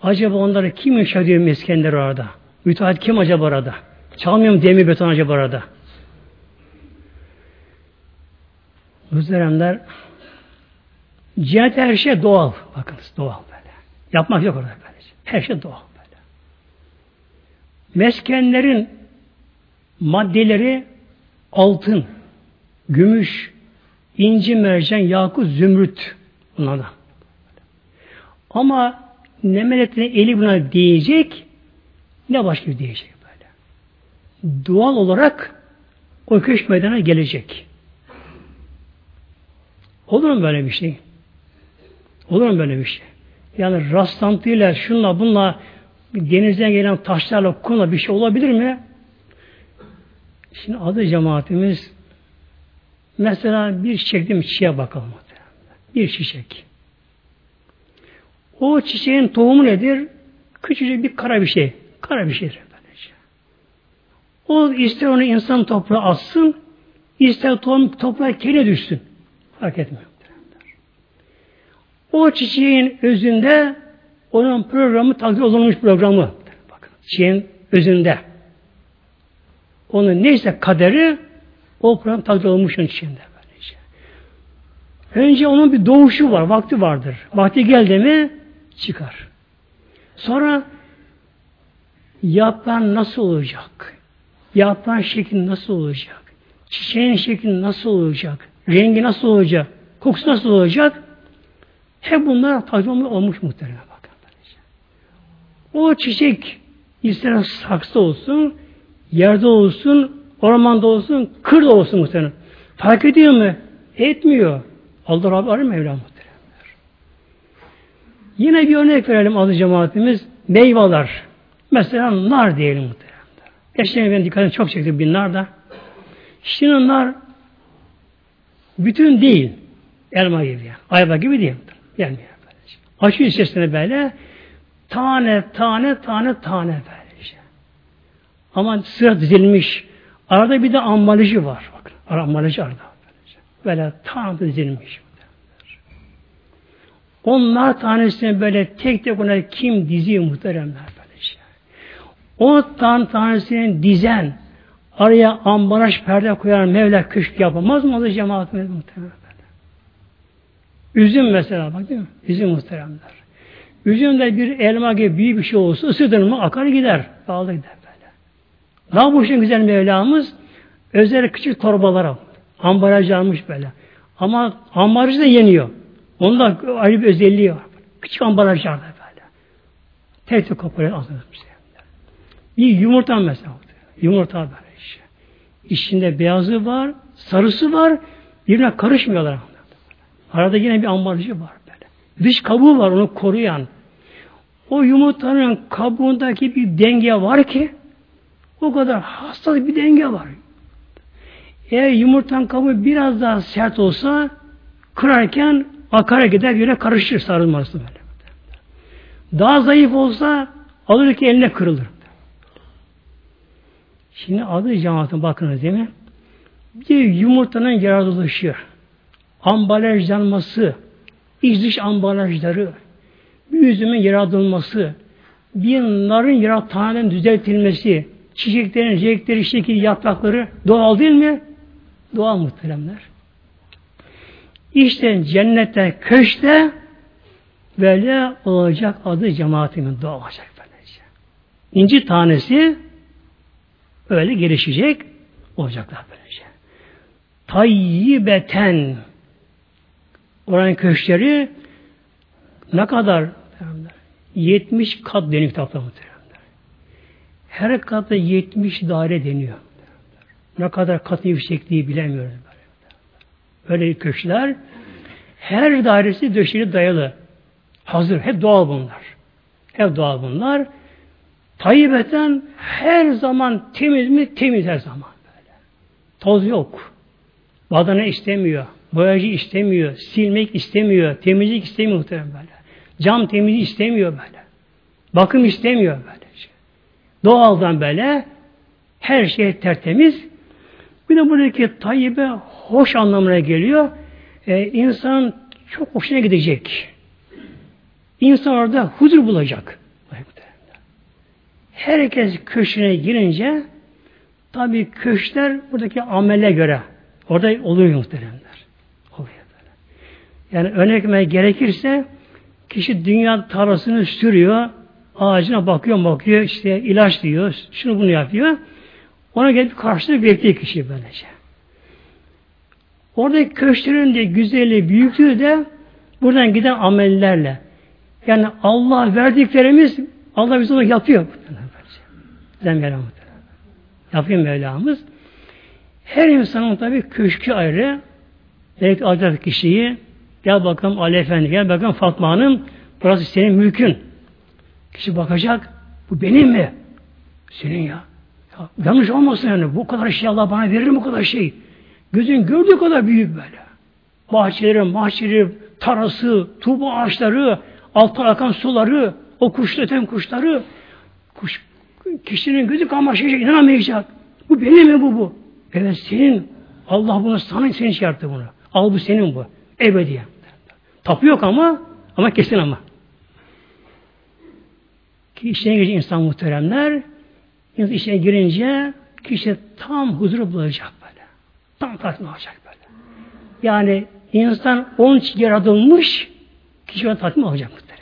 Acaba onları kim inşa ediyor meskenler orada? Müteahhit kim acaba orada? Çalmıyor mu demir beton acaba orada? Muhteremler Cennet her şey doğal. Bakınız doğal böyle. Yapmak yok orada böyle. Her şey doğal böyle. Meskenlerin maddeleri altın, gümüş, inci, mercan, yakut, zümrüt bunlardan. Ama ne melekine eli buna diyecek ne başka bir diyecek böyle. Doğal olarak o köşk meydana gelecek. Olur mu böyle bir şey? Olur mu böyle bir şey? Yani rastlantıyla, şunla, bunla denizden gelen taşlarla, kumla bir şey olabilir mi? Şimdi adı cemaatimiz mesela bir çiçekli çiçeğe bakalım. Bir çiçek. O çiçeğin tohumu nedir? Küçücük bir kara bir şey. Kara bir şeydir. O ister onu insan toprağa atsın, ister tohum toprağa kere düşsün. Fark etmiyor. O çiçeğin özünde onun programı takdir olunmuş programı. Bakın, çiçeğin özünde. Onun neyse kaderi o program takdir olmuş onun içinde. Önce onun bir doğuşu var, vakti vardır. Vakti geldi mi çıkar. Sonra yapran nasıl olacak? Yaprağın şekli nasıl olacak? Çiçeğin şekli nasıl olacak? Rengi nasıl olacak? Kokusu nasıl olacak? Hep bunlar takvimde olmuş muhtemelen bakın. O çiçek ister saksı olsun, yerde olsun, ormanda olsun, kırda olsun muhtemelen. Fark ediyor mu? Etmiyor. Allah Rabbi arı Mevla muhtemelen. Yine bir örnek verelim adı cemaatimiz. Meyveler. Mesela nar diyelim muhtemelen. Geçen ben dikkatimi çok çekti bir nar da. Şimdi nar bütün değil. Elma gibi yani. Ayva gibi değil. Böylece. Açıyor içerisine böyle tane tane tane tane böylece. Ama sıra dizilmiş. Arada bir de ambalajı var. Bakın. Ambalajı arada. Böyle tam dizilmiş. Onlar tanesini böyle tek tek ona kim diziyor muhteremler böylece. O tan tanesini dizen, araya ambalaj perde koyan Mevla köşk yapamaz mı o cemaatimiz muhteremler? Üzüm mesela bak değil mi? Üzüm muhteremler. Üzüm de bir elma gibi büyük bir şey olsa ısırdın mı akar gider. Dağılır gider böyle. Ne yapmış güzel Mevlamız? Özel küçük torbalara ambalaj almış böyle. Ama ambalajı da yeniyor. Onda ayrı bir özelliği var. Küçük ambalajlarda böyle. Tek tek koparıyor ağzına. Bir yumurta mesela. Yumurta böyle işte. İçinde beyazı var, sarısı var. Birbirine karışmıyorlar. Arada yine bir ambalajı var böyle. Dış kabuğu var onu koruyan. O yumurtanın kabuğundaki bir denge var ki o kadar hassas bir denge var. Eğer yumurtanın kabuğu biraz daha sert olsa kırarken akara gider yine karışır sarılması böyle. Daha zayıf olsa alır ki eline kırılır. Şimdi adı cemaatin bakınız değil mi? Bir yumurtanın yaratılışı, ambalajlanması, iç dış ambalajları, bir üzümün yaratılması, bir narın yaratağının düzeltilmesi, çiçeklerin renkleri, şekil, yaprakları doğal değil mi? Doğal muhteremler. İşte cennette, köşte böyle olacak adı cemaatimin doğacak böylece. İnci tanesi öyle gelişecek olacaklar böylece. Tayyibeten oranın köşkleri ne kadar 70 kat deniyor kitapta muhtemelen. Her katta 70 daire deniyor. Ne kadar katı yüksekliği bilemiyoruz. Böyle köşkler her dairesi döşeli dayalı. Hazır. Hep doğal bunlar. Hep doğal bunlar. Tayyibeten her zaman temiz mi? Temiz her zaman böyle. Toz yok. Badana istemiyor. Boyacı istemiyor. Silmek istemiyor. Temizlik istemiyor muhtemelen böyle. Cam temizliği istemiyor böyle. Bakım istemiyor böyle. Doğaldan böyle her şey tertemiz. Bir de buradaki tayyibe hoş anlamına geliyor. Ee, insan çok hoşuna gidecek. İnsan orada huzur bulacak. Herkes köşüne girince tabi köşkler buradaki amele göre orada oluyor muhteremler. Oluyor. Yani örnek gerekirse kişi dünya tarlasını sürüyor, ağacına bakıyor bakıyor, işte ilaç diyor, şunu bunu yapıyor. Ona gelip karşılığı bekliyor kişi böylece. Oradaki köşklerin de güzelliği, büyüklüğü de buradan giden amellerle. Yani Allah verdiklerimiz Allah bize onu yapıyor. Bize Mevlamız. Yapıyor Mevlamız. Her insanın tabi köşkü ayrı. Belki alacak kişiyi gel bakalım Ali Efendi, gel bakalım Fatma Hanım burası senin mülkün. Kişi bakacak bu benim mi? Senin ya. Ya yanlış olmasın yani. Bu kadar şey Allah bana verir mi bu kadar şey? Gözün gördüğü kadar büyük böyle. Bahçeleri, bahçeleri, tarası, tuğba ağaçları, alttan akan suları, o kuşlu öten kuşları, kuş, kişinin gözü kamaşacak, inanamayacak. Bu benim mi bu bu? Evet senin. Allah bunu sana senin şey yaptı bunu. Al bu senin bu. Ebediye. Tapu yok ama ama kesin ama. Ki işine girince insan muhteremler insan işine girince kişi tam huzur bulacak böyle. Tam tatmin olacak böyle. Yani insan onun için yaratılmış kişi ona tatmin olacak muhteremler.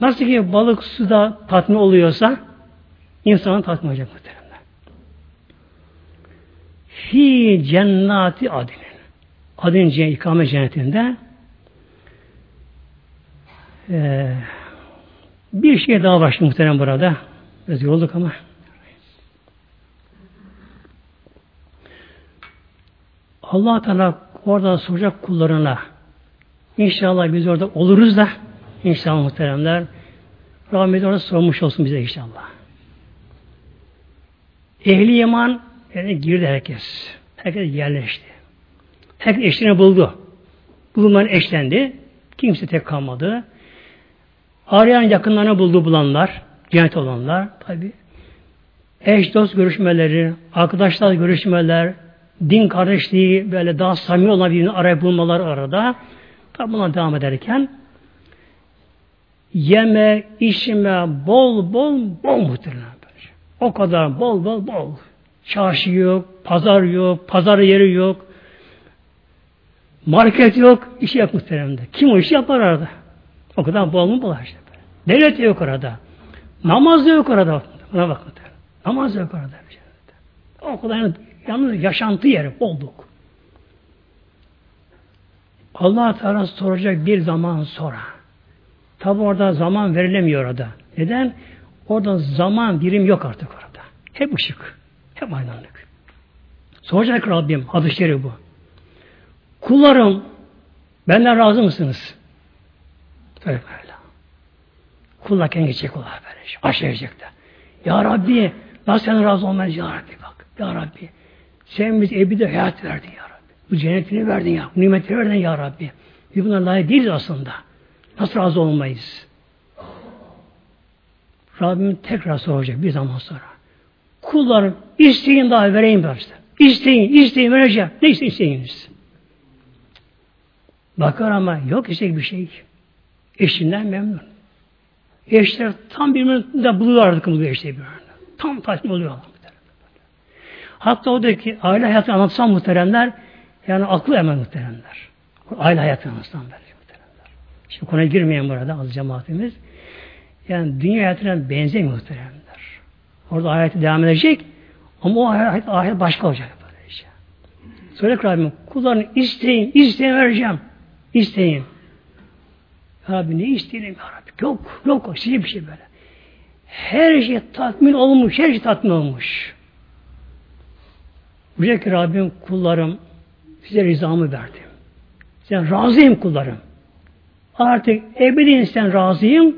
Nasıl ki balık suda tatmin oluyorsa insanın tatmin olacak muhteremler. fi cennati adinin. Adin ikamet cennetinde ee, bir şey daha var muhterem burada. Biraz yorulduk ama. Allah Teala orada soracak kullarına İnşallah biz orada oluruz da inşallah muhteremler rahmet orada sormuş olsun bize inşallah. Ehli iman yani girdi herkes. Herkes yerleşti. Herkes eşliğini buldu. Bulunmanın eşlendi. Kimse tek kalmadı. Arayan yakınlarını buldu bulanlar. Cennet olanlar tabi. Eş dost görüşmeleri, arkadaşlar görüşmeler, din kardeşliği böyle daha samimi olan birini arayıp bulmalar arada. Tabi buna devam ederken yeme, içme bol bol bol muhtemelen. O kadar bol bol bol. Çarşı yok, pazar yok, pazar yeri yok. Market yok, işi yok muhteremde. Kim o işi yapar arada? O kadar bol mu bol işte. Devlet yok orada. Namaz da yok orada. Buna bak muhterem. Namaz da yok orada. O kadar yalnız yaşantı yeri, bolluk. Allah Teala soracak bir zaman sonra. Tabi orada zaman verilemiyor orada. Neden? Orada zaman birim yok artık orada. Hep ışık. Hep aydınlık. Soracak Rabbim. Hadis bu. Kullarım benden razı mısınız? Böyle. Kullar kendi geçecek kullar böyle. Aşağı de. Ya Rabbi nasıl sen razı olmayız Ya Rabbi bak. Ya Rabbi sen biz ebedi hayat verdin Ya Rabbi. Bu cennetini verdin ya. Nimetini verdin Ya Rabbi. Biz buna layık değiliz aslında. Nasıl razı olmayız? Rabbim tekrar soracak bir zaman sonra. Kullarım isteyin daha vereyim derse. İsteyin, isteyin vereceğim. Ne isteyiniz? Bakar ama yok işte bir şey. Eşinden memnun. Eşler tam birbirini buluyor artık bu eşleri birbirine. Tam tatmin oluyorlar. Hatta oradaki aile hayatını anlatsam muhteremler yani aklı hemen muhteremler. Aile hayatını anlatsam böyle muhteremler. Şimdi konuya girmeyen burada az cemaatimiz. Yani dünya hayatına benzemiyor muhteremler. Orada ayeti devam edecek ama o ayet, ayet başka olacak. Böyle işte. Söyle Rabbim kullarını isteyin, isteyin vereceğim. İsteyin. Rabbi ne isteyelim ya Rabbi? Yok, yok. Size bir şey böyle. Her şey tatmin olmuş, her şey tatmin olmuş. Ki Rabbim kullarım size rızamı verdim. Sen razıyım kullarım. Artık ebedi sen razıyım.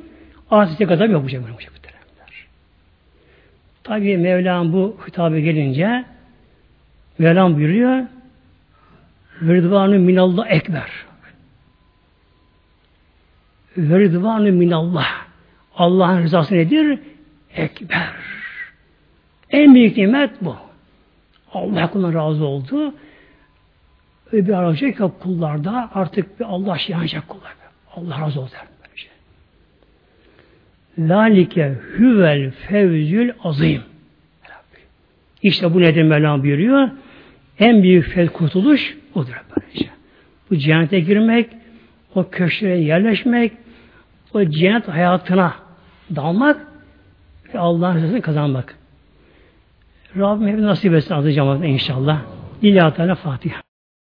Artık size gazap yok bu şey. Tabi Mevlam bu hitabı gelince Mevlam buyuruyor Rıdvanı minallah ekber. Rıdvanı minallah. Allah'ın rızası nedir? Ekber. En büyük nimet bu. Allah kuluna razı oldu. Öyle bir ki kullarda artık bir Allah şey yanacak kullar. Allah razı olsun. Lalike hüvel fevzül azim. İşte bu nedir Mevlam buyuruyor. En büyük fevz kurtuluş odur böylece. Bu cennete girmek, o köşeye yerleşmek, o cennet hayatına dalmak ve Allah'ın rızasını kazanmak. Rabbim hep nasip etsin adı inşallah. İlahi Teala Fatiha.